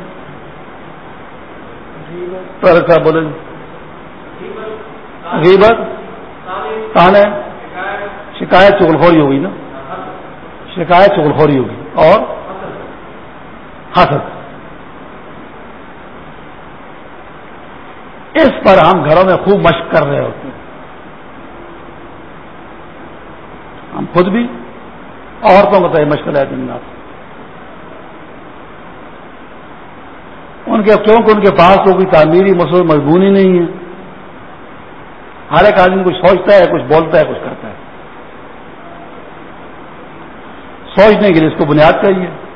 صاحب بولے غیبت کہاں ہے شکایت چغلخوری ہوگی نا۔ شکایت چغلخوری ہوگی اور حسد۔ اس پر ہم گھروں میں خوب مشق کر رہے ہوتے ہیں۔ ہم خود بھی عورتوں کو تو مشکل ہے دن رات ان کے کیونکہ ان کے پاس تو کوئی تعمیری مسئلہ مضبونی نہیں ہے۔ ہر ایک آدمی کچھ سوچتا ہے، کچھ بولتا ہے، کچھ کرتا ہے۔ سوچنے کے لیے اس کو بنیاد چاہیے۔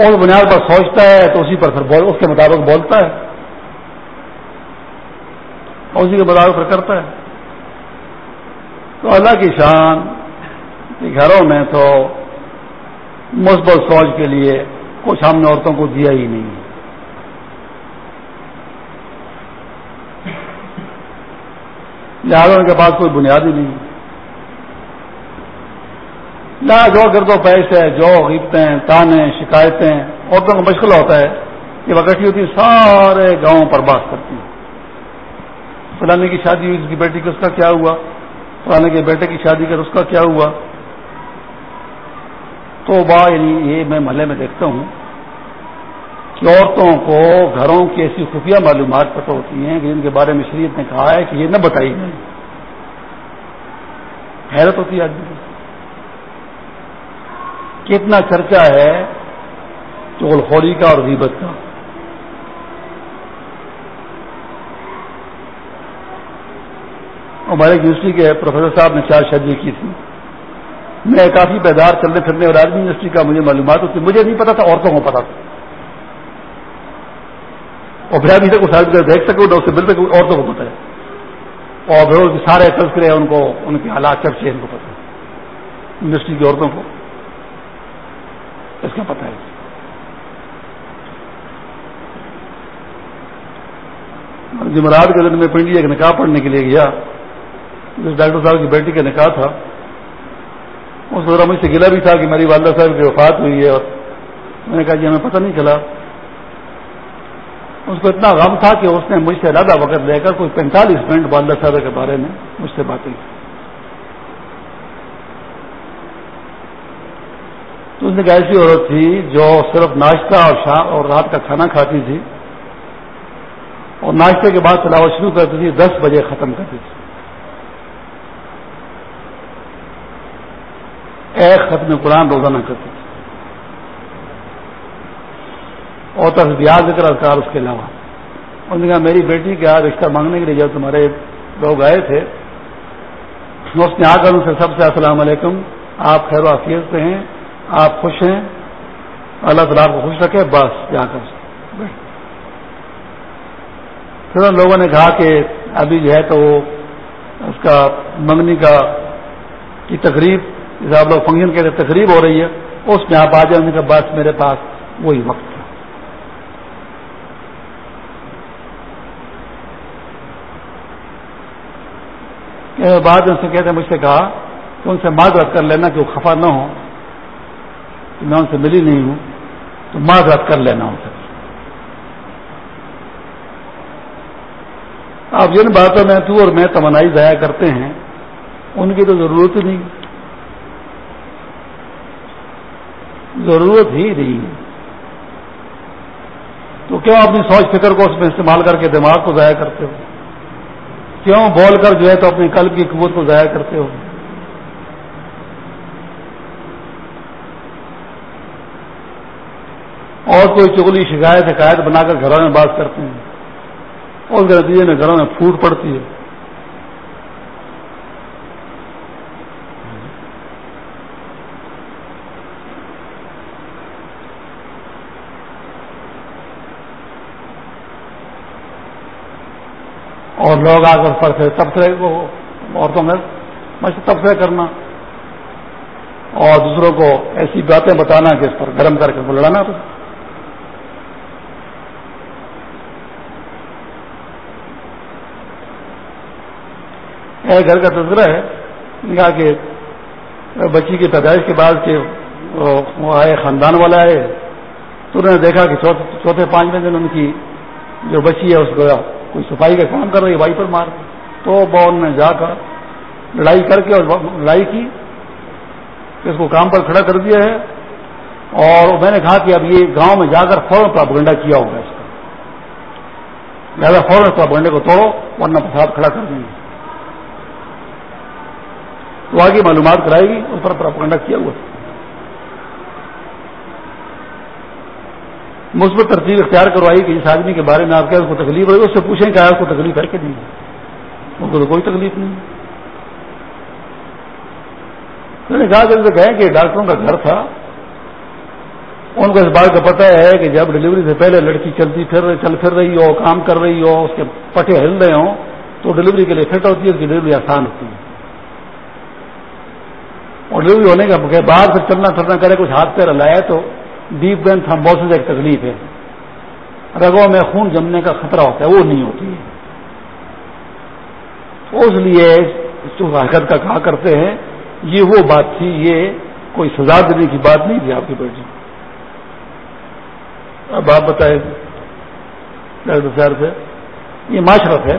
اور بنیاد پر سوچتا ہے تو اسی پر پھر اس کے مطابق بولتا ہے۔ اور اسی کے مطابق پھر کرتا ہے۔ تو اللہ کی شان گھروں میں تو مثبت سوچ کے لیے کچھ ہم نے عورتوں کو دیا ہی نہیں۔ لہٰذا ان کے پاس کوئی بنیاد ہی نہیں۔ نہ جو گرد و پیش ہے، جو غیبتیں، تانے، شکایتیں، عورتوں کو مشکل ہوتا ہے کہ وقت ہوتی سارے گاؤں پر بات کرتی ہیں۔ فلانے کی شادی ہوئی، اس کی بیٹی کا اس کا کیا ہوا؟ فلانے کے بیٹے کی شادی کر، اس کا کیا ہوا؟ تو با یعنی یہ میں محلے میں دیکھتا ہوں کہ عورتوں کو گھروں کی ایسی خفیہ معلومات پتہ ہوتی ہیں کہ جن کے بارے میں شریعت نے کہا ہے کہ یہ نہ بتائی جائے۔ حیرت ہوتی ہے آدمی کتنا چرچا ہے چغل خوری کا اور غیبت کا؟ ہمارے یونیورسٹی کے پروفیسر صاحب نے چار شادی کی تھی میں کافی بیدار چلنے پھرنے اور آدمی یونیورسٹی کا مجھے معلومات ہوتی، مجھے نہیں پتا تھا، عورتوں کو پتا تھا۔ اور پھر ابھی تک وہ دیکھ سکوں اس سے مل سکوں عورتوں کو پتا ہے۔ اور پھر سارے تذکرے ان کو، ان کے حالات چرچے، ان کو پتا۔ ہے یونیورسٹی کی عورتوں کو۔ اس کا پتا ہے۔ جمعرات کے دن میں پنڈی ایک نکاح پڑھنے کے لیے گیا۔ جس ڈاکٹر صاحب کی بیٹی کا نکاح تھا۔ اس دوران مجھ سے گلا بھی تھا کہ میری والدہ صاحب کی وفات ہوئی ہے اور میں نے کہا جی ہمیں پتہ نہیں چلا۔ اس کو اتنا غم تھا کہ اس نے مجھ سے زیادہ وقت لے کر کوئی پینتالیس منٹ والدہ صاحب کے بارے میں مجھ سے باتیں کی۔ اس نے ایک ایسی عورت تھی جو صرف ناشتہ اور شام اور رات کا کھانا کھاتی تھی اور ناشتے کے بعد تلاوت شروع کرتی تھی، دس بجے ختم کرتی تھی۔ ایک ختم قرآن روزانہ کرتی تھی۔ اور تک ذکر اذکار اس کے علاوہ۔ انہوں نے کہا، میری بیٹی کے یہاں رشتہ مانگنے کے لیے جب تمہارے لوگ آئے تھے؟ اس نے آ کر ان سے سب سے السلام علیکم، آپ خیر و حفیظ سے ہیں آپ خوش ہیں؟ اللہ تعالیٰ آپ کو خوش رکھے، بس جا کر پھر لوگوں نے کہا کہ ابھی جو ہے تو وہ اس کا منگنی کا کی تقریب جیسے آپ لوگ فنکشن کے تقریب ہو رہی ہے۔ اس میں آپ آ جائیں کا بس، میرے پاس وہی وقت تھا۔ بعد ان سے کہتے ہیں، مجھ سے کہا کہ ان سے معذرت کر لینا کہ وہ خفا نہ ہو میں ان سے ملی نہیں ہوں، تو معذرت کر لینا ان سے۔ آپ جن باتوں میں تو اور میں تمنائی ضائع کرتے ہیں، ان کی تو ضرورت ہی نہیں۔ ضرورت ہی نہیں۔ تو کیوں اپنی سوچ فکر کو اس میں استعمال کر کے دماغ کو ضائع کرتے ہو؟ کیوں بول کر جو ہے تو اپنی قلب کی قوت کو ضائع کرتے ہو؟ اور کوئی چگلی شکایت شکایت بنا کر گھروں میں بات کرتے ہیں اور نتیجے میں گھروں میں پھوٹ پڑتی ہے۔ اور لوگ آ کر پر سے تبصرے کو عورتوں میں تبصرے کرنا اور دوسروں کو ایسی باتیں بتانا کہ اس پر گرم کر کے لڑانا تو گھر کا تذکرہ ہے کہا کہ بچی کی پیدائش کے بعد کہ وہ آئے، خاندان والا آئے۔ تو انہوں نے دیکھا کہ چوتھے، پانچویں دن ان کی جو بچی ہے، اس کو کوئی صفائی کا کام کر رہی ہے، وائی پر مار تو بون نے جا کر لڑائی کر کے اور لڑائی کی اس کو کام پر کھڑا کر دیا ہے۔ اور میں نے کہا کہ اب یہ گاؤں میں جا کر فوراً پراپگنڈا کیا ہوگا اس کا۔ لہٰذا فوراً پراپگنڈے کو توڑو، ورنہ پرساد کھڑا کر دیں گے تو آگے معلومات کرائے گی اس پر پراپگنڈا کیا ہوا۔ مثبت ترتیب اختیار کروائی کہ جس آدمی کے بارے میں آپ کیا اس کو تکلیف ہوئی، اس سے پوچھیں کہ آپ کو تکلیف ہے کہ نہیں۔ ان کو تو کوئی تکلیف نہیں۔ میں نے کہا کہ کہیں کہ ڈاکٹروں کا گھر تھا۔ ان کو اس بات کا پتہ ہے کہ جب ڈلیوری سے پہلے لڑکی چلتی پھر چل پھر رہی ہو، کام کر رہی ہو، اس کے پٹے ہل رہے ہوں، تو ڈلیوری کے لیے فٹ ہوتی ہے اس کی ڈلیوری آسان ہوتی ہے۔ اور ڈلیوری ہونے کا بعد پھر چلنا پھرنا کرے کچھ ہاتھ پہ لائے تو ڈیپ برین تھمبوسز ایک تکلیف ہے۔ رگوں میں خون جمنے کا خطرہ ہوتا ہے، وہ نہیں ہوتی ہے۔ اس لیے حرکت کا کہا کرتے ہیں، یہ وہ بات تھی، یہ کوئی سزا دینے کی بات نہیں تھی آپ کی بیٹی۔ اب آپ بتائیں ڈاکٹر صاحب سے، یہ معاشرت ہے۔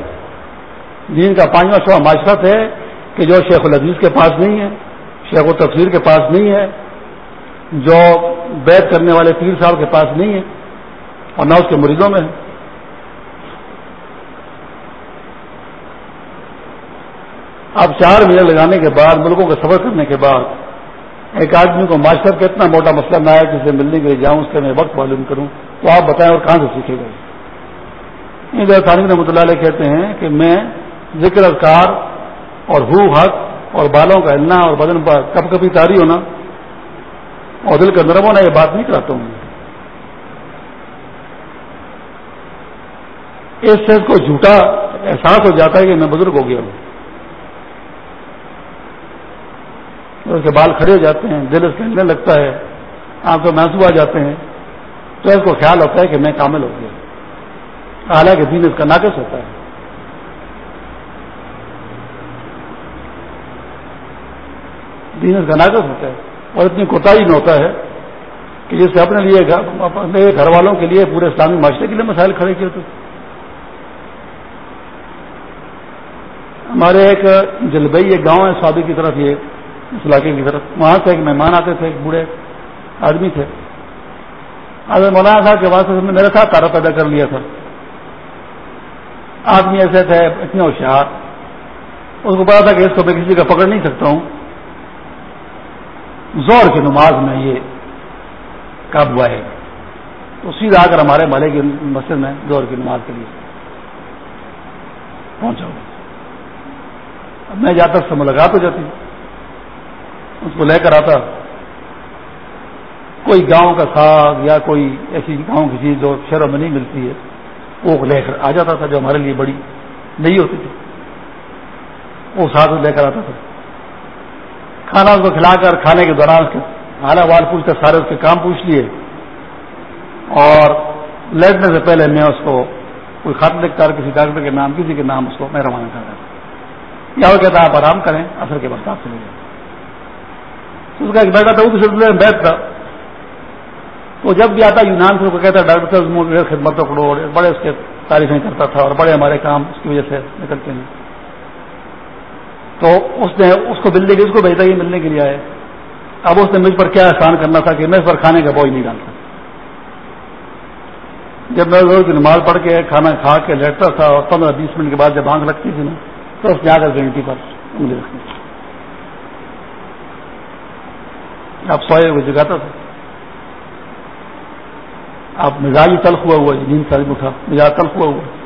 جن کا پانچواں سوا معاشرت ہے کہ جو شیخ العزیز کے پاس نہیں ہے۔ شیخ و تفسیر کے پاس نہیں ہے، جو بیت کرنے والے پیر صاحب کے پاس نہیں ہے اور نہ اس کے مریضوں میں ہے۔ اب چار مہینے لگانے کے بعد، ملکوں کا سفر کرنے کے بعد، ایک آدمی کو معاشرت کا اتنا موٹا مسئلہ نہ آیا جسے ملنے کے لیے جاؤں، اس کا میں وقت معلوم کروں۔ تو آپ بتائیں اور کہاں سے سیکھے گا یہ ثانوی رحمۃ اللہ علیہ کہتے ہیں کہ میں ذکر اذکار اور ہو حق اور بالوں کا ہلنا اور بدن پر کب کبھی تاری ہونا اور دل کا نرم ہونا، یہ بات نہیں کراتا ہوں اس سے اس کو جھوٹا احساس ہو جاتا ہے کہ میں بزرگ ہو گیا ہوں۔ اس کے بال کھڑے ہو جاتے ہیں، دل اس کے ہلنے لگتا ہے آپ کو محسوس آ جاتے ہیں۔ تو اس کو خیال ہوتا ہے کہ میں کامل ہو گیا حالانکہ دین اس کا ناقص ہوتا ہے۔ دین اس کا ناقص ہوتا ہے اور اتنی کوتا میں ہوتا ہے کہ جس سے اپنے لیے اپنے گھر والوں کے لیے پورے اسلامی معاشرے کے لیے مسائل کھڑے کیے تھے ہمارے ایک جلبئی، ایک گاؤں ہے سعودی کی طرف یہ، اس علاقے کی طرف۔ وہاں سے ایک مہمان آتے تھے، ایک بوڑھے آدمی تھے۔ آج مولانا صاحب کے واسطے نے میرے ساتھ تارا پیدا کر لیا تھا۔ آدمی ایسے تھے، اتنے ہوشیار۔ اس کو پتا تھا کہ اس کو میں کسی کا پکڑ نہیں سکتا ہوں۔ زور کی نماز میں یہ قابو آئے گا تو سیدھا آ کر ہمارے مالے کی مسجد میں زور کی نماز کے لیے پہنچا اب میں جاتا سے ملاقات ہو جاتی۔ اس کو لے کر آتا۔ کوئی گاؤں کا ساگ یا کوئی ایسی گاؤں کی چیز جو شہروں میں نہیں ملتی ہے، وہ لے کر آ جاتا تھا جو ہمارے لیے بڑی نہیں ہوتی تھی۔ وہ ساتھ لے کر آتا تھا۔ کھانا اس کو کھلا کر کھانے کے دوران اس کے حال وال پوچھ کر سارے اس کے کام پوچھ لیے۔ اور لیٹنے سے پہلے میں اس کو کوئی خط لکھ کر کسی ڈاکٹر کے نام، کسی کے نام اس کو میں روانہ کر رہا یا وہ کہتا آپ آرام کریں، اثر کے بعد آپ چلے جائیں۔ اس کا ایک بیٹا تھا، وہ بھی سلسلے میں بیٹھ تو جب بھی آتا، یونان سے کہتا ڈاکٹر صاحب خدمت پکڑو بڑے اس کے تعریفیں کرتا تھا اور بڑے ہمارے کام اس کی وجہ سے نکلتے ہیں۔ تو اس نے اس کو ملنے کے اس کو بھیجا ہی ملنے کے لیے آئے۔ اب اس نے مجھ پر کیا احسان کرنا تھا کہ میں اس پر کھانے کا بوجھ نہیں ڈالتا۔ جب میں روز کی نماز پڑھ کے کھانا کھا کے لیٹتا تھا اور پندرہ بیس منٹ کے بعد جب آنکھ لگتی تھی نا، تو اس نے آ کر گنٹی پر انگلی رکھنی آپ سوئے ہوئے جگاتا تھا۔ آپ مزاج تلخ ہوا ہوا نیند ساری اٹھا، مزاج تلخ ہوا ہوا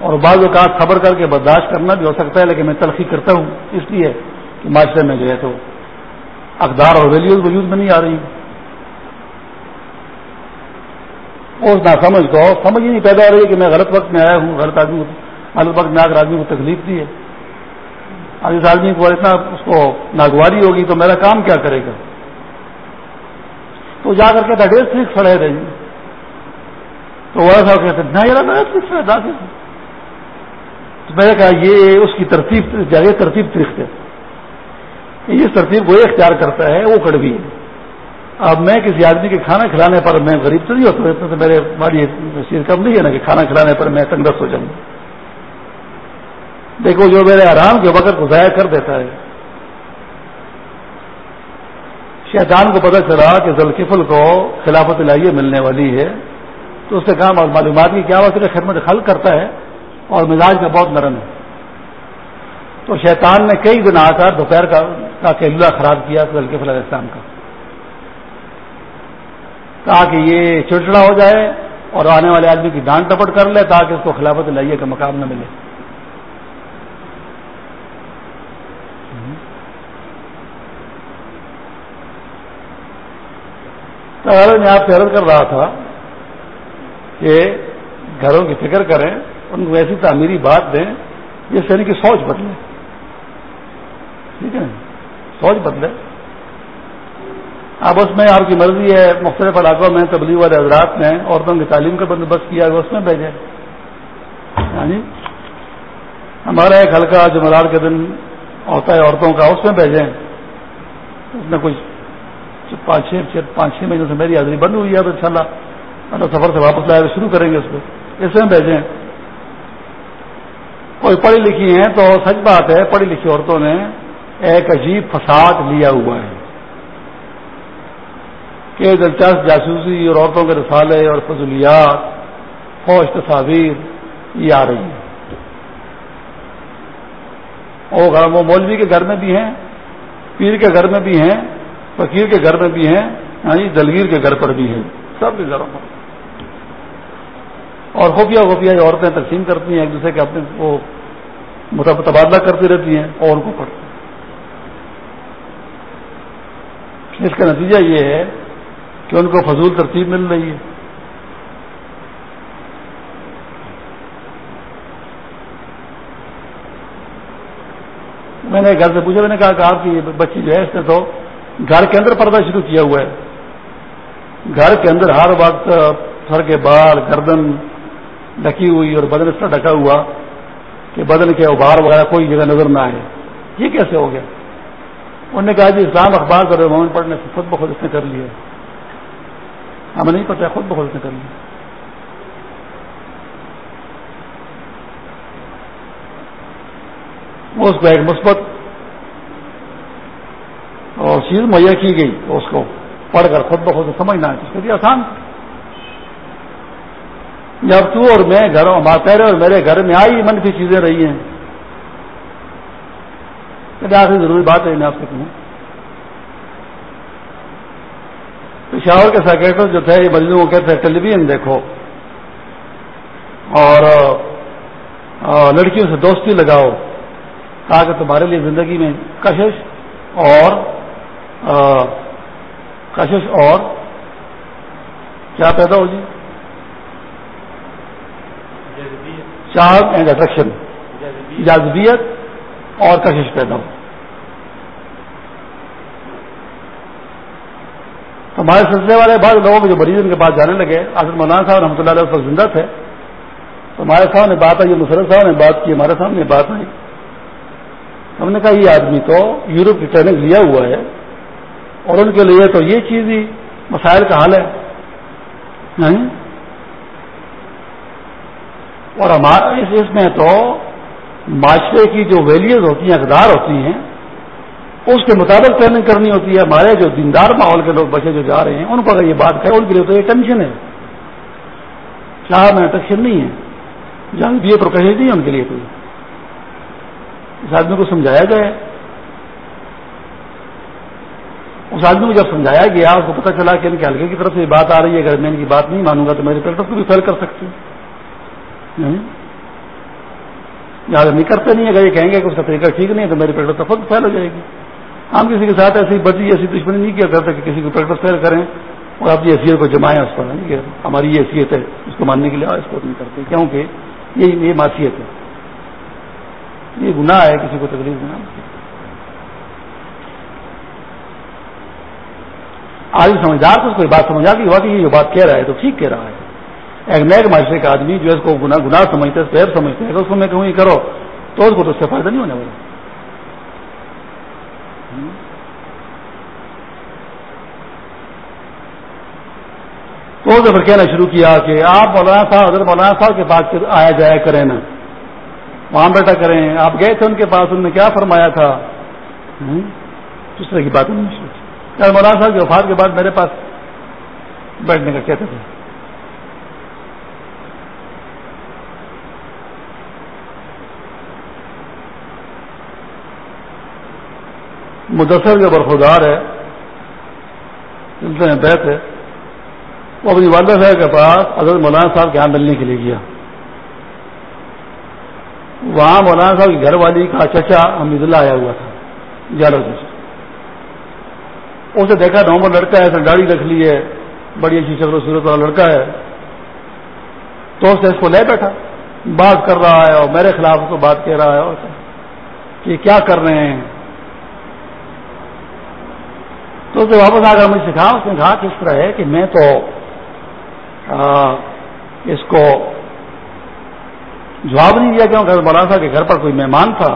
اور بعض اوقات خبر کر کے برداشت کرنا بھی ہو سکتا ہے، لیکن میں تلخی کرتا ہوں، اس لیے کہ معاشرے میں جو ہے تو اقدار اور ویلیوز وجود میں نہیں آ رہی۔ اس نہ سمجھ کو، سمجھ ہی نہیں پیدا ہو رہی ہے کہ میں غلط وقت میں آیا ہوں، غلط آدمی غلط وقت میں آ کر آدمی کو تکلیف دی ہے۔ اس آدمی کو اتنا اس کو ناگواری ہوگی تو میرا کام کیا کرے گا؟ تو جا کر کے ڈیڑھ سیکھ کھڑے رہیں تو وہ ایسا کہتے نہ یار تو میں نے کہا یہ اس کی ترتیب جگہ ترتیب ترخت ہے۔ اس ترتیب وہ اختیار کرتا ہے، وہ کڑوی ہے۔ اب میں کسی آدمی کے کھانا کھلانے پر میں غریب تو نہیں ہوتا تو میرے ہماری چیز کم نہیں ہے نا کہ کھانا کھلانے پر میں تندرست ہو جاؤں۔ دیکھو، جو میرے آرام کے وقت کو ضائع کر دیتا ہے۔ شیطان کو پتہ چلا کہ ذلقفل کو خلافت الہیہ ملنے والی ہے۔ تو اس سے کام اور معلومات کی کیا وقت خدمت خلق کرتا ہے؟ اور مزاج کا بہت نرم ہے۔ تو شیطان نے کئی دن آ کر دوپہر کا کیلولہ خراب کیا ذلقفل علیہ السلام کا۔ کہا کہ یہ چڑچڑا ہو جائے اور آنے والے آدمی کی ڈانٹ ٹپٹ کر لے تاکہ اس کو خلافت الہیہ کا مقام نہ ملے۔ میں آپ سے عرض کر رہا تھا کہ گھروں کی فکر کریں۔ ان کو ایسی تعمیری بات دیں جس سے یعنی ان کی سوچ بدلے۔ ٹھیک ہے سوچ بدلے۔ اب اس میں آپ کی مرضی ہے، مختلف علاقوں میں تبلیغ والے حضرات نے عورتوں کی تعلیم کا بندوبست کیا اس میں بھیجے۔ یعنی ہمارا ایک ہلکا جمعرات کے دن ہوتا ہے عورتوں کا اس میں بھیجیں۔ اس میں کچھ پانچ چھ پانچ چھ مہینوں سے میری حاضری بند ہوئی ہے تو ان شاء اللہ سفر سے واپس لائے شروع کریں گے اس کو۔ اس میں بھیجیں۔ کوئی پڑھی لکھی ہیں تو سچ بات ہے، پڑھی لکھی عورتوں نے ایک عجیب فساد لیا ہوا ہے کہ دلچسپ جاسوسی اور عورتوں کے رسالے اور فضولیات، فوج تصاویر، یہ آ رہی ہیں۔ وہ مولوی کے گھر میں بھی ہیں، پیر کے گھر میں بھی ہیں، فقیر کے گھر میں بھی ہیں یعنی ہاں جی دلگیر کے گھر پر بھی ہیں۔ سب کے گھروں پر۔ اور خفیہ خفیہ عورتیں تقسیم کرتی ہیں، ایک دوسرے کے اپنے وہ تبادلہ کرتی رہتی ہیں اور ان کو پڑھتی اس کا نتیجہ یہ ہے کہ ان کو فضول ترتیب مل رہی ہے۔ میں نے گھر سے پوچھا، میں نے کہا کہ آپ کی بچی جو ہے، اس نے تو گھر کے اندر پردہ شروع کیا ہوا ہے۔ گھر کے اندر ہر وقت، سر کے بال، گردن ڈکی ہوئی اور بدن اس طرح ڈکا ہوا کہ بدن کے ابھار وغیرہ کوئی جگہ نظر نہ آئے۔ یہ کیسے ہو گیا؟ انہوں نے کہا جی اسلام اخبار کر مومن پڑھنے سے خود بخود اس نے کر لیا۔ ہمیں نہیں پتا، خود بخود اس نے کر لیا۔ اس کو ایک مثبت اور چیز مہیا کی گئی، اس کو پڑھ کر خود بخود سمجھنا ہے اس کے لیے آسان۔ جب تو اور میں گھروں تیرے اور میرے گھر میں آئی منفی چیزیں رہی ہیں۔ آخری ضروری بات ہے، میں آپ سے کہوں۔ پشاور کے سیکرٹری جو تھے، یہ مریضوں کو کہتے ہیں ٹیلی ویژن دیکھو۔ اور لڑکیوں سے دوستی لگاؤ۔ تاکہ تمہارے لیے زندگی میں کشش اور کشش اور کیا پیدا ہو جی؟ چارم اینڈ اٹریکشن جازبیت اور کشش پیدا ہو۔ ہمارے سلسلے والے بعض لوگوں کے جو مریض ان کے پاس جانے لگے آصر مولانا صاحب رحمۃ اللہ علیہ وقت زندہ تھے۔ تو ہمارے سامنے بات آئی مسرت صاحب نے بات کی، ہمارے سامنے بات آئی۔ ہم نے کہا، یہ آدمی تو یورپ کی ٹریننگ لیا ہوا ہے اور ان کے لیے تو یہ چیز ہی مسائل کا حال ہے۔ نہیں؟ اور ہمارے اس میں تو معاشرے کی جو ویلیوز ہوتی ہیں، اقدار ہوتی ہیں، اس کے مطابق ٹریننگ کرنی ہوتی ہے۔ ہمارے جو دیندار ماحول کے لوگ بچے جو جا رہے ہیں، ان کو اگر یہ بات کریں ان کے لیے تو یہ ٹینشن ہے۔ چاہ میں ٹینشن نہیں ہے؟ جہاں یہ پروفیشن نہیں ہے ان کے لیے کوئی۔ اس آدمی کو سمجھایا جائے۔ اس آدمی کو جب سمجھایا گیا، اس کو پتا چلا کہ ان کے ہلکے کی طرف سے یہ بات آ رہی ہے۔ اگر میں ان کی بات نہیں مانوں گا تو میرے پریکٹس کو بھی فیل کر سکتی ہوں یا اگر نہیں کرتے نہیں، اگر یہ کہیں گے کہ اس کا طریقہ ٹھیک نہیں ہے تو میری پریکٹس تو خود فیل ہو جائے گی۔ ہم کسی کے ساتھ ایسی بدی ایسی دشمنی نہیں کیا کرتے کہ کسی کو پریکٹس فیل کریں اور اپنی حیثیت کو جمائیں اس پر۔ ہماری یہ حیثیت ہے، اس کو ماننے کے لیے اس کو نہیں کرتے۔ کیونکہ یہ یہ معاشیت ہے۔ یہ گناہ ہے، کسی کو تکلیف دینا آج سمجھدار تو اس کو بات سمجھا دی ہوا کہ یہ بات کہہ رہا ہے تو ٹھیک کہہ رہا ہے۔ ایک نئے معاشرے کا آدمی جو اس کو گناہ گناہ سمجھتے پیر سمجھتے ہیں اس کو میں کہوں یہ کرو، تو اس کو تو اس سے فائدہ نہیں ہونے والا۔ تو اس پھر کہنا شروع کیا کہ آپ مولانا صاحب، حضرت مولانا صاحب کے پاس آیا جایا کریں نا۔ وہاں بیٹھا کریں۔ آپ گئے تھے ان کے پاس، انہوں نے کیا فرمایا تھا؟ اس طرح کی بات نہیں کیا مولانا صاحب کے وفات کے بعد میرے پاس بیٹھنے کا کہتے تھے مدثر جو برخودار ہے سلسلے میں بیت ہے، وہ اپنی والدہ صاحب کے پاس حضرت مولانا صاحب کے یہاں ملنے کے لیے گیا۔ وہاں مولانا صاحب کی گھر والی کا چچا حمید اللہ آیا ہوا تھا جالو جی اسے دیکھا نارمل لڑکا ہے گاڑی رکھ لی ہے، بڑی اچھی شکل و صورت والا لڑکا ہے۔ تو اس نے اس کو لے بیٹھا، بات کر رہا ہے اور میرے خلاف اس کو بات کہہ رہا ہے کہ کیا کر رہے ہیں؟ تو اسے واپس آ کر مجھے سکھا اس نے کہا کہ اس طرح ہے کہ میں تو اس کو جواب نہیں دیا کیوں؟ مولانا صاحب کے گھر پر کوئی مہمان تھا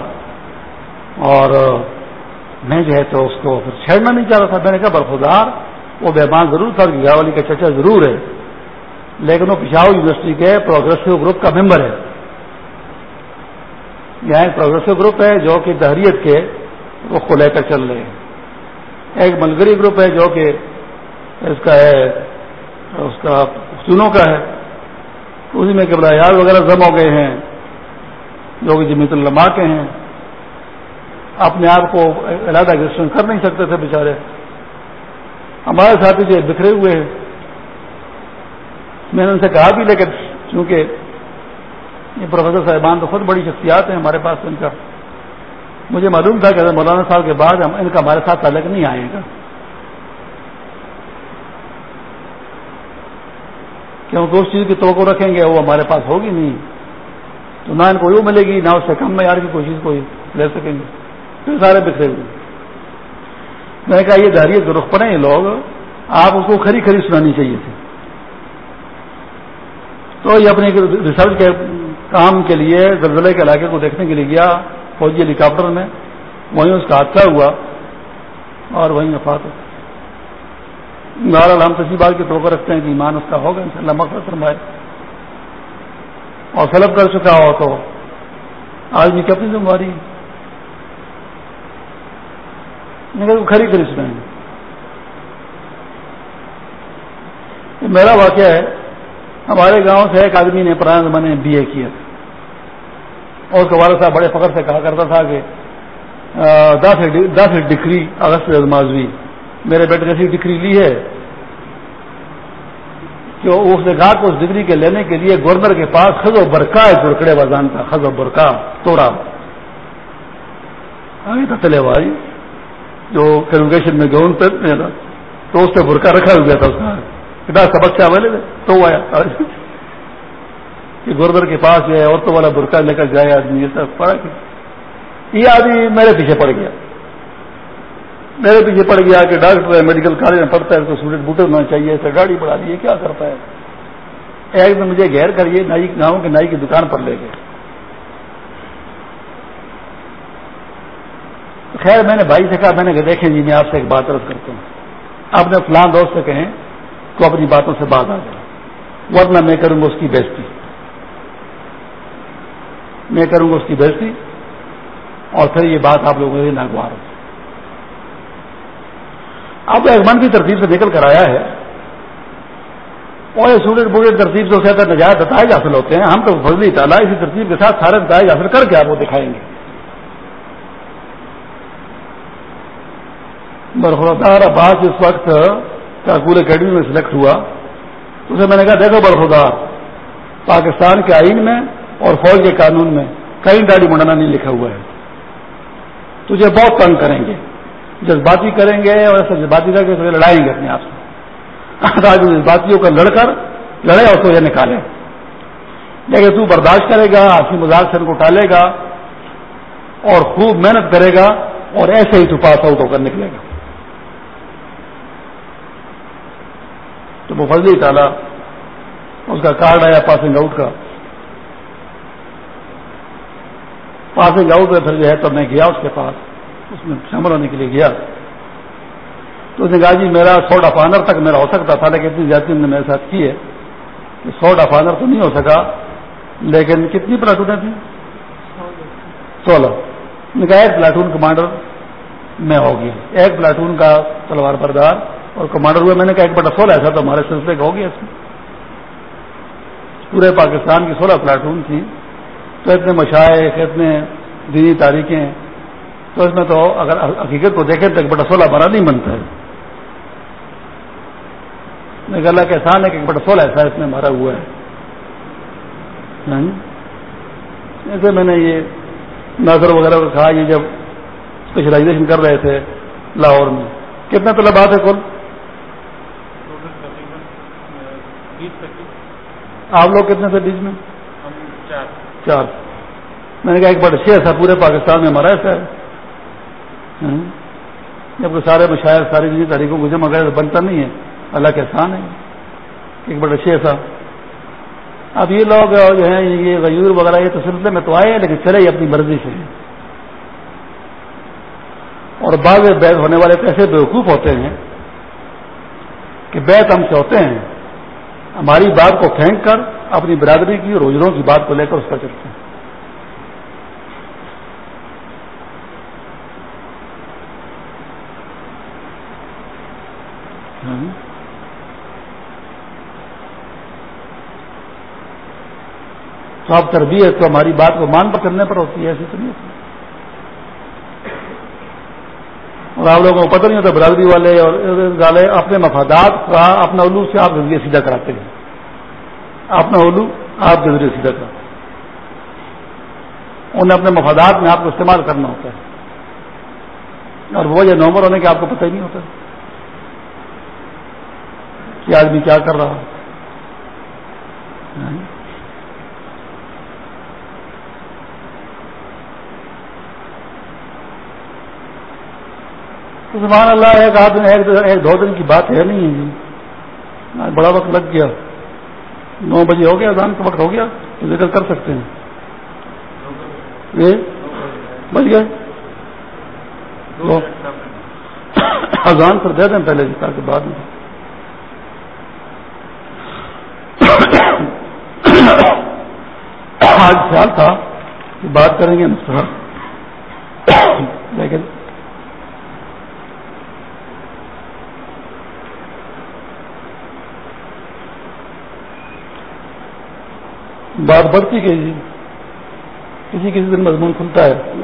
اور میں جو ہے تو اس کو پھر چھیڑنا نہیں چاہ رہا تھا۔ میں نے کہا برفدار وہ مہمان ضرور تھا گھر والی کا چچا ضرور ہے، لیکن وہ پشاور یونیورسٹی کے پروگرسو گروپ کا ممبر ہے۔ یہاں ایک پروگرسو گروپ ہے جو کہ دہریت کے رخ کو لے کر چل رہے ہیں۔ ایک ملگری گروپ ہے جو کہ اس کا ہے، اس کا چنوں کا ہے۔ اسی میں قبلہ یار وغیرہ ضم ہو گئے ہیں، جو کہ جمیت الما کے ہیں۔ اپنے آپ کو علیحدہ ایگزٹنس کر نہیں سکتے تھے بیچارے۔ ہمارے ساتھی جو بکھرے ہوئے ہیں۔ میں نے ان سے کہا بھی، لیکن چونکہ یہ پروفیسر صاحبان تو خود بڑی شخصیات ہیں ہمارے پاس ان کا۔ مجھے معلوم تھا کہ مولانا صاحب کے بعد ہم ان کا ہمارے ساتھ الگ نہیں آئے گا۔ کیونکہ اس چیز کی توقع رکھیں گے، وہ ہمارے پاس ہوگی نہیں۔ تو نہ ان کو یوں ملے گی، نہ اس سے کم معیار کی کوشش کوئی لے سکیں گے۔ پھر سارے بکھرے ہوئے۔ میں نے کہا، یہ دہریت رخ پڑے ہیں لوگ۔ آپ اس کو خری خری سنانی چاہیے تھی۔ تو یہ اپنے ریسرچ کے کام کے لیے، زلزلے کے علاقے کو دیکھنے کے لیے گیا۔ فوجی ہیلی کاپٹر میں، وہیں اس کا حادثہ ہوا اور وہیں وفات بہرحال ہم کسی بات کی توقع رکھتے ہیں کہ ایمان اس کا ہوگا ان شاء اللہ مقصد فرمائے۔ اور سلب کر چکا ہو تو آدمی کی اپنی ذمہ داری خری خری سنائیں میرا واقعہ ہے، ہمارے گاؤں سے ایک آدمی نے پرانے زمانے میں بی اے کیا تھا۔ اور اس والد صاحب بڑے فخر سے کہا کرتا تھا کہ دس ڈگری اگست ماضوی میرے بیٹے نے ایسی ڈگری لی ہے۔ کہ اس نے کہا کہ اس ڈگری کے لینے کے لیے گورنر کے پاس خز و برقا ہے گڑکڑے بازان کا، خز و برقا توڑا۔ تھا چلے بھائی، جو کیلکولیشن میں گون تو اس پہ برقع رکھا ہو گیا تھا اس کا۔ سبق سے اویلیبل تو آیا۔ کہ گردر کے پاس جو ہے عورتوں والا برقع لے کر جائے آدمی، یہ سب پڑا کہ یہ آدمی میرے پیچھے پڑ گیا۔ میرے پیچھے پڑ گیا کہ ڈاکٹر ہے، میڈیکل کالج میں پڑھتا ہے، اس کو اسٹوڈنٹ بوٹر ہونا چاہیے ایسے گاڑی بڑھا دی کیا کرتا ہے؟ ایک دن مجھے گھیر کریے، نائی گاؤں کے نائی کی دکان پر لے گئے۔ خیر، میں نے بھائی سے کہا، میں نے کہا، دیکھیں جی میں آپ سے ایک بات رد کرتا ہوں۔ آپ نے فلان دوست سے کہیں تو اپنی باتوں سے بات آ جائے ورنہ میں کروں گا اس کی بیزتی میں کروں گا اس کی بہتری اور پھر یہ بات آپ لوگوں سے ناگوار ہو اب ایک من کی ترتیب سے نکل کر آیا ہے۔ اور اسٹوڈنٹ بوڈنٹ ترتیب سے اسے نجائز نتائج حاصل ہوتے ہیں۔ ہم تو فضلی تعالیٰ اسی ترتیب کے ساتھ سارے نتائج حاصل کر کے آپ کو دکھائیں گے۔ برخودار عباس اس وقت کاکول اکیڈمی میں سلیکٹ ہوا، اسے میں نے کہا، دیکھو برخودار پاکستان کے آئین میں اور فوج کے قانون میں کہیں داڑھی منڈانا نہیں لکھا ہوا ہے۔ تجھے بہت تنگ کریں گے۔ جذباتی کریں گے اور ایسا جذباتی کر کے تجھے لڑائیں گے اپنے آپ سے۔ جذباتیوں کا لڑ کر لڑے اور تو یہ نکالے۔ لیکن تو برداشت کرے گا آپ مذاق سے ان کو ٹالے گا اور خوب محنت کرے گا اور ایسے ہی تو پاس آؤٹ ہو کر نکلے گا۔ تو وہ فضلی ٹالا اس کا کارڈ آیا پاسنگ آؤٹ کا۔ پاسنگ آؤٹ میں پھر جو ہے تو میں گیا اس کے پاس، اس میں شامل ہونے کے لیے گیا۔ تو اس نے کہا جی میرا سو ڈفانر تک میرا ہو سکتا تھا، لیکن اتنی زیادتی نے میرے ساتھ کی ہے کہ سو ڈفانر تو نہیں ہو سکا، لیکن کتنی پلاٹونیں تھیں؟ سولہ۔ نے کہا ایک پلاٹون کمانڈر میں ہو گیا۔ ایک پلاٹون کا تلوار بردار اور کمانڈر ہوئے۔ میں نے کہا ایک بٹا سولہ ایسا تو ہمارے سلسلے کا ہو گیا اس میں۔ پورے پاکستان کی سولہ پلاٹون تھی تو اتنے مشاعر اتنے دینی تاریخیں، تو اس میں تو اگر حقیقت کو دیکھیں تو ایک بڑا سولہ بڑا نہیں بنتا ہے۔ اللہ کا احسان ہے کہ ایک بڑا سولہ ایسا اس میں مارا ہوا ہے۔ ہاں جی؟ ایسے میں نے یہ ناظر وغیرہ کو کہا، یہ جب اسپیشلائزیشن کر رہے تھے لاہور میں، کتنے طلبات ہے کل؟ آپ لوگ کتنے تھے بیچ میں؟ چار میں نے کہا، ایک بڑا شیر تھا، پورے پاکستان میں ہمارا ایسا ہے جب سارے مشاعر، ساری چیزیں تاریخوں کو جمع کرے تو بنتا نہیں ہے۔ اللہ کے احسان ہے۔ ایک بڑا شیر تھا۔ اب یہ لوگ جو ہیں، یہ غیور وغیرہ، یہ تو سلسلے میں تو آئے ہیں، لیکن چلے ہی اپنی مرضی سے۔ اور بعض بیت ہونے والے تو ایسے بیوقوف ہوتے ہیں کہ بیت ہم سے ہوتے ہیں۔ ہماری بات کو پھینک کر اپنی برادری کی روزروں کی بات کو لے کر اس پر چلتے ہیں۔ ہاں۔ تو اب تربیت تو ہماری بات کو مان پر کرنے پر ہوتی ہے، ایسی تو نہیں اور آپ لوگوں کو پتہ نہیں ہوتا، برادری والے اور والے اپنے مفادات کا، اپنا الو سے آپ ذریعے سیدھا کراتے ہیں۔ اپنا الو آپ کے ذریعے سیدھا کراتے انہیں اپنے مفادات میں آپ کو استعمال کرنا ہوتا ہے۔ اور وہ یہ نومبر ہونے کے آپ کو پتہ ہی نہیں ہوتا۔ کہ آدمی کیا کر رہا سبحان اللہ، ایک آدمی، ایک دو دن کی بات ہے نہیں ہے۔ جی بڑا وقت لگ گیا۔ نو بجے ہو گیا، اذان کا وقت ہو گیا، تو ذکر کر سکتے ہیں۔ بچ گئے۔ اذان پر دے دیں پہلے تاکہ بعد میں۔ آج خیال تھا کہ بات کریں گے لیکن بات بڑھتی گئی جی کسی کسی دن مضمون کھلتا ہے۔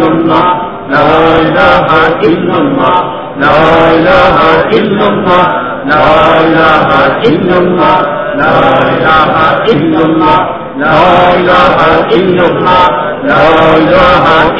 لا لا اله الا الله لا اله الا الله لا اله الا الله لا اله الا الله لا اله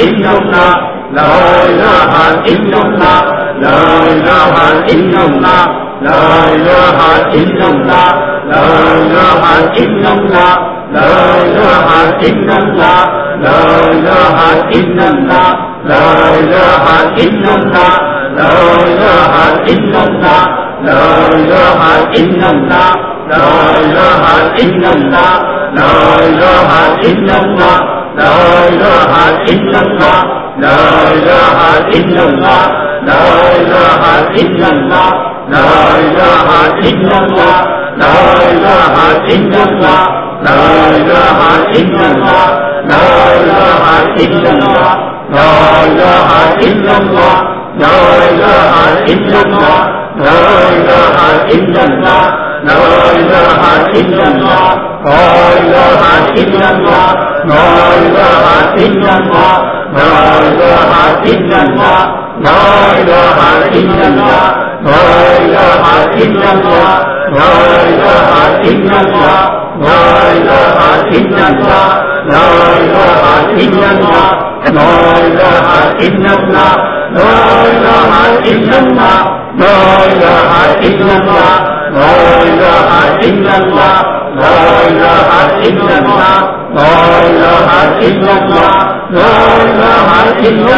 الا الله لا اله الا الله لا اله الا الله لا اله الا الله لا اله الا الله لا إله إلا الله لا إله إلا الله لا إله إلا الله لا إله إلا الله لا إله إلا الله لا إله إلا الله لا إله إلا الله لا إله إلا الله لا إله إلا الله. لا إله إلا الله. لا إله إلا الله. لا إله إلا الله. لا إله إلا الله. لا إله إلا لا إله إلا الله لا إله إلا الله لا إله إلا الله لا إله إلا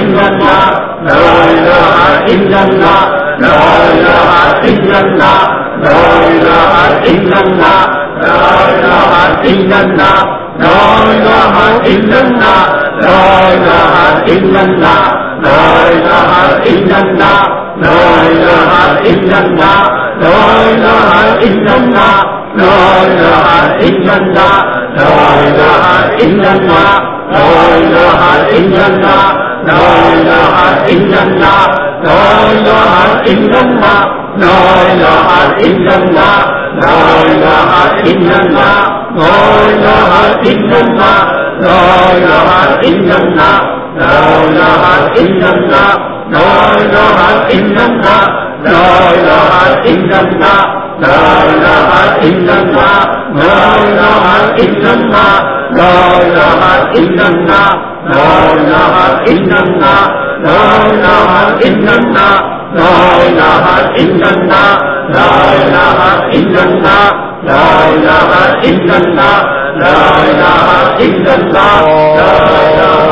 إلا الله لا إله إلا الله لا إله إلا الله لا إله إلا الله لا إله إلا الله لا إله إلا الله لا إله إلا الله لا إله إلا الله لا إله إلا الله لا إله إلا الله لا إله إلا الله لا إله إلا الله لا إله إلا الله لا إله إلا الله لا إله إلا الله لا إله إلا الله لا إله إلا الله لا إله إلا الله لا إله إلا الله لا إله إلا الله لا إله إلا الله لا إله إلا الله لا إله إلا الله لا إله إلا الله لا إله إلا الله لا إله إلا الله لا إله إلا الله لا إله إلا الله لا إله إلا الله لا إله إلا الله لا إله إلا الله لا إله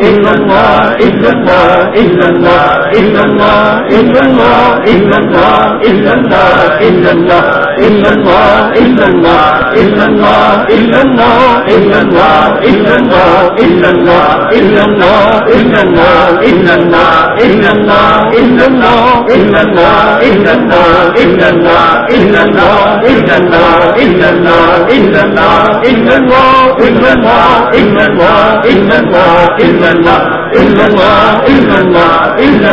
إلا الله إلا الله إلا الله إلا الله إلا الله إلا الله إلا الله إلا الله إلا إلا الله إلا الله إلا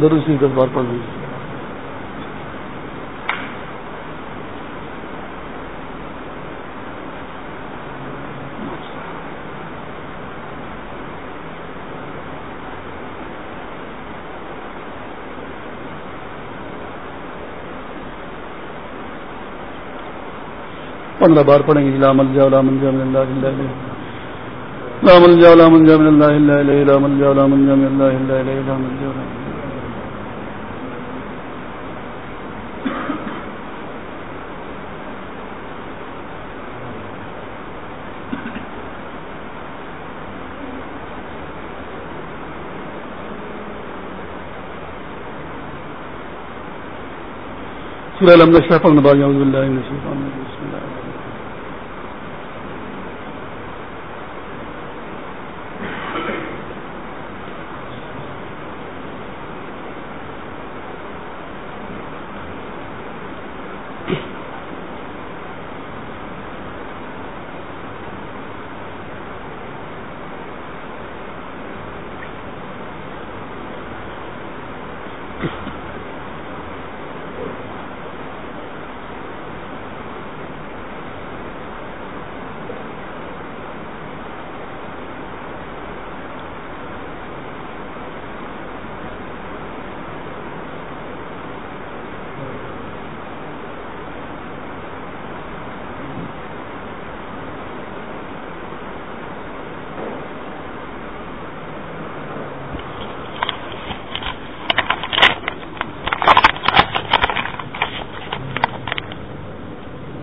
درستی دس بار پڑھ لیجیے پندرہ بار پڑھیں گے جی، لام الجا لام الجا من اللہ لام الجا لام الجا من اللہ لام الجا لام الجا من اللہ لام الجا سورہ لمبا شاہ پڑھنے بعد باللہ من الشیطان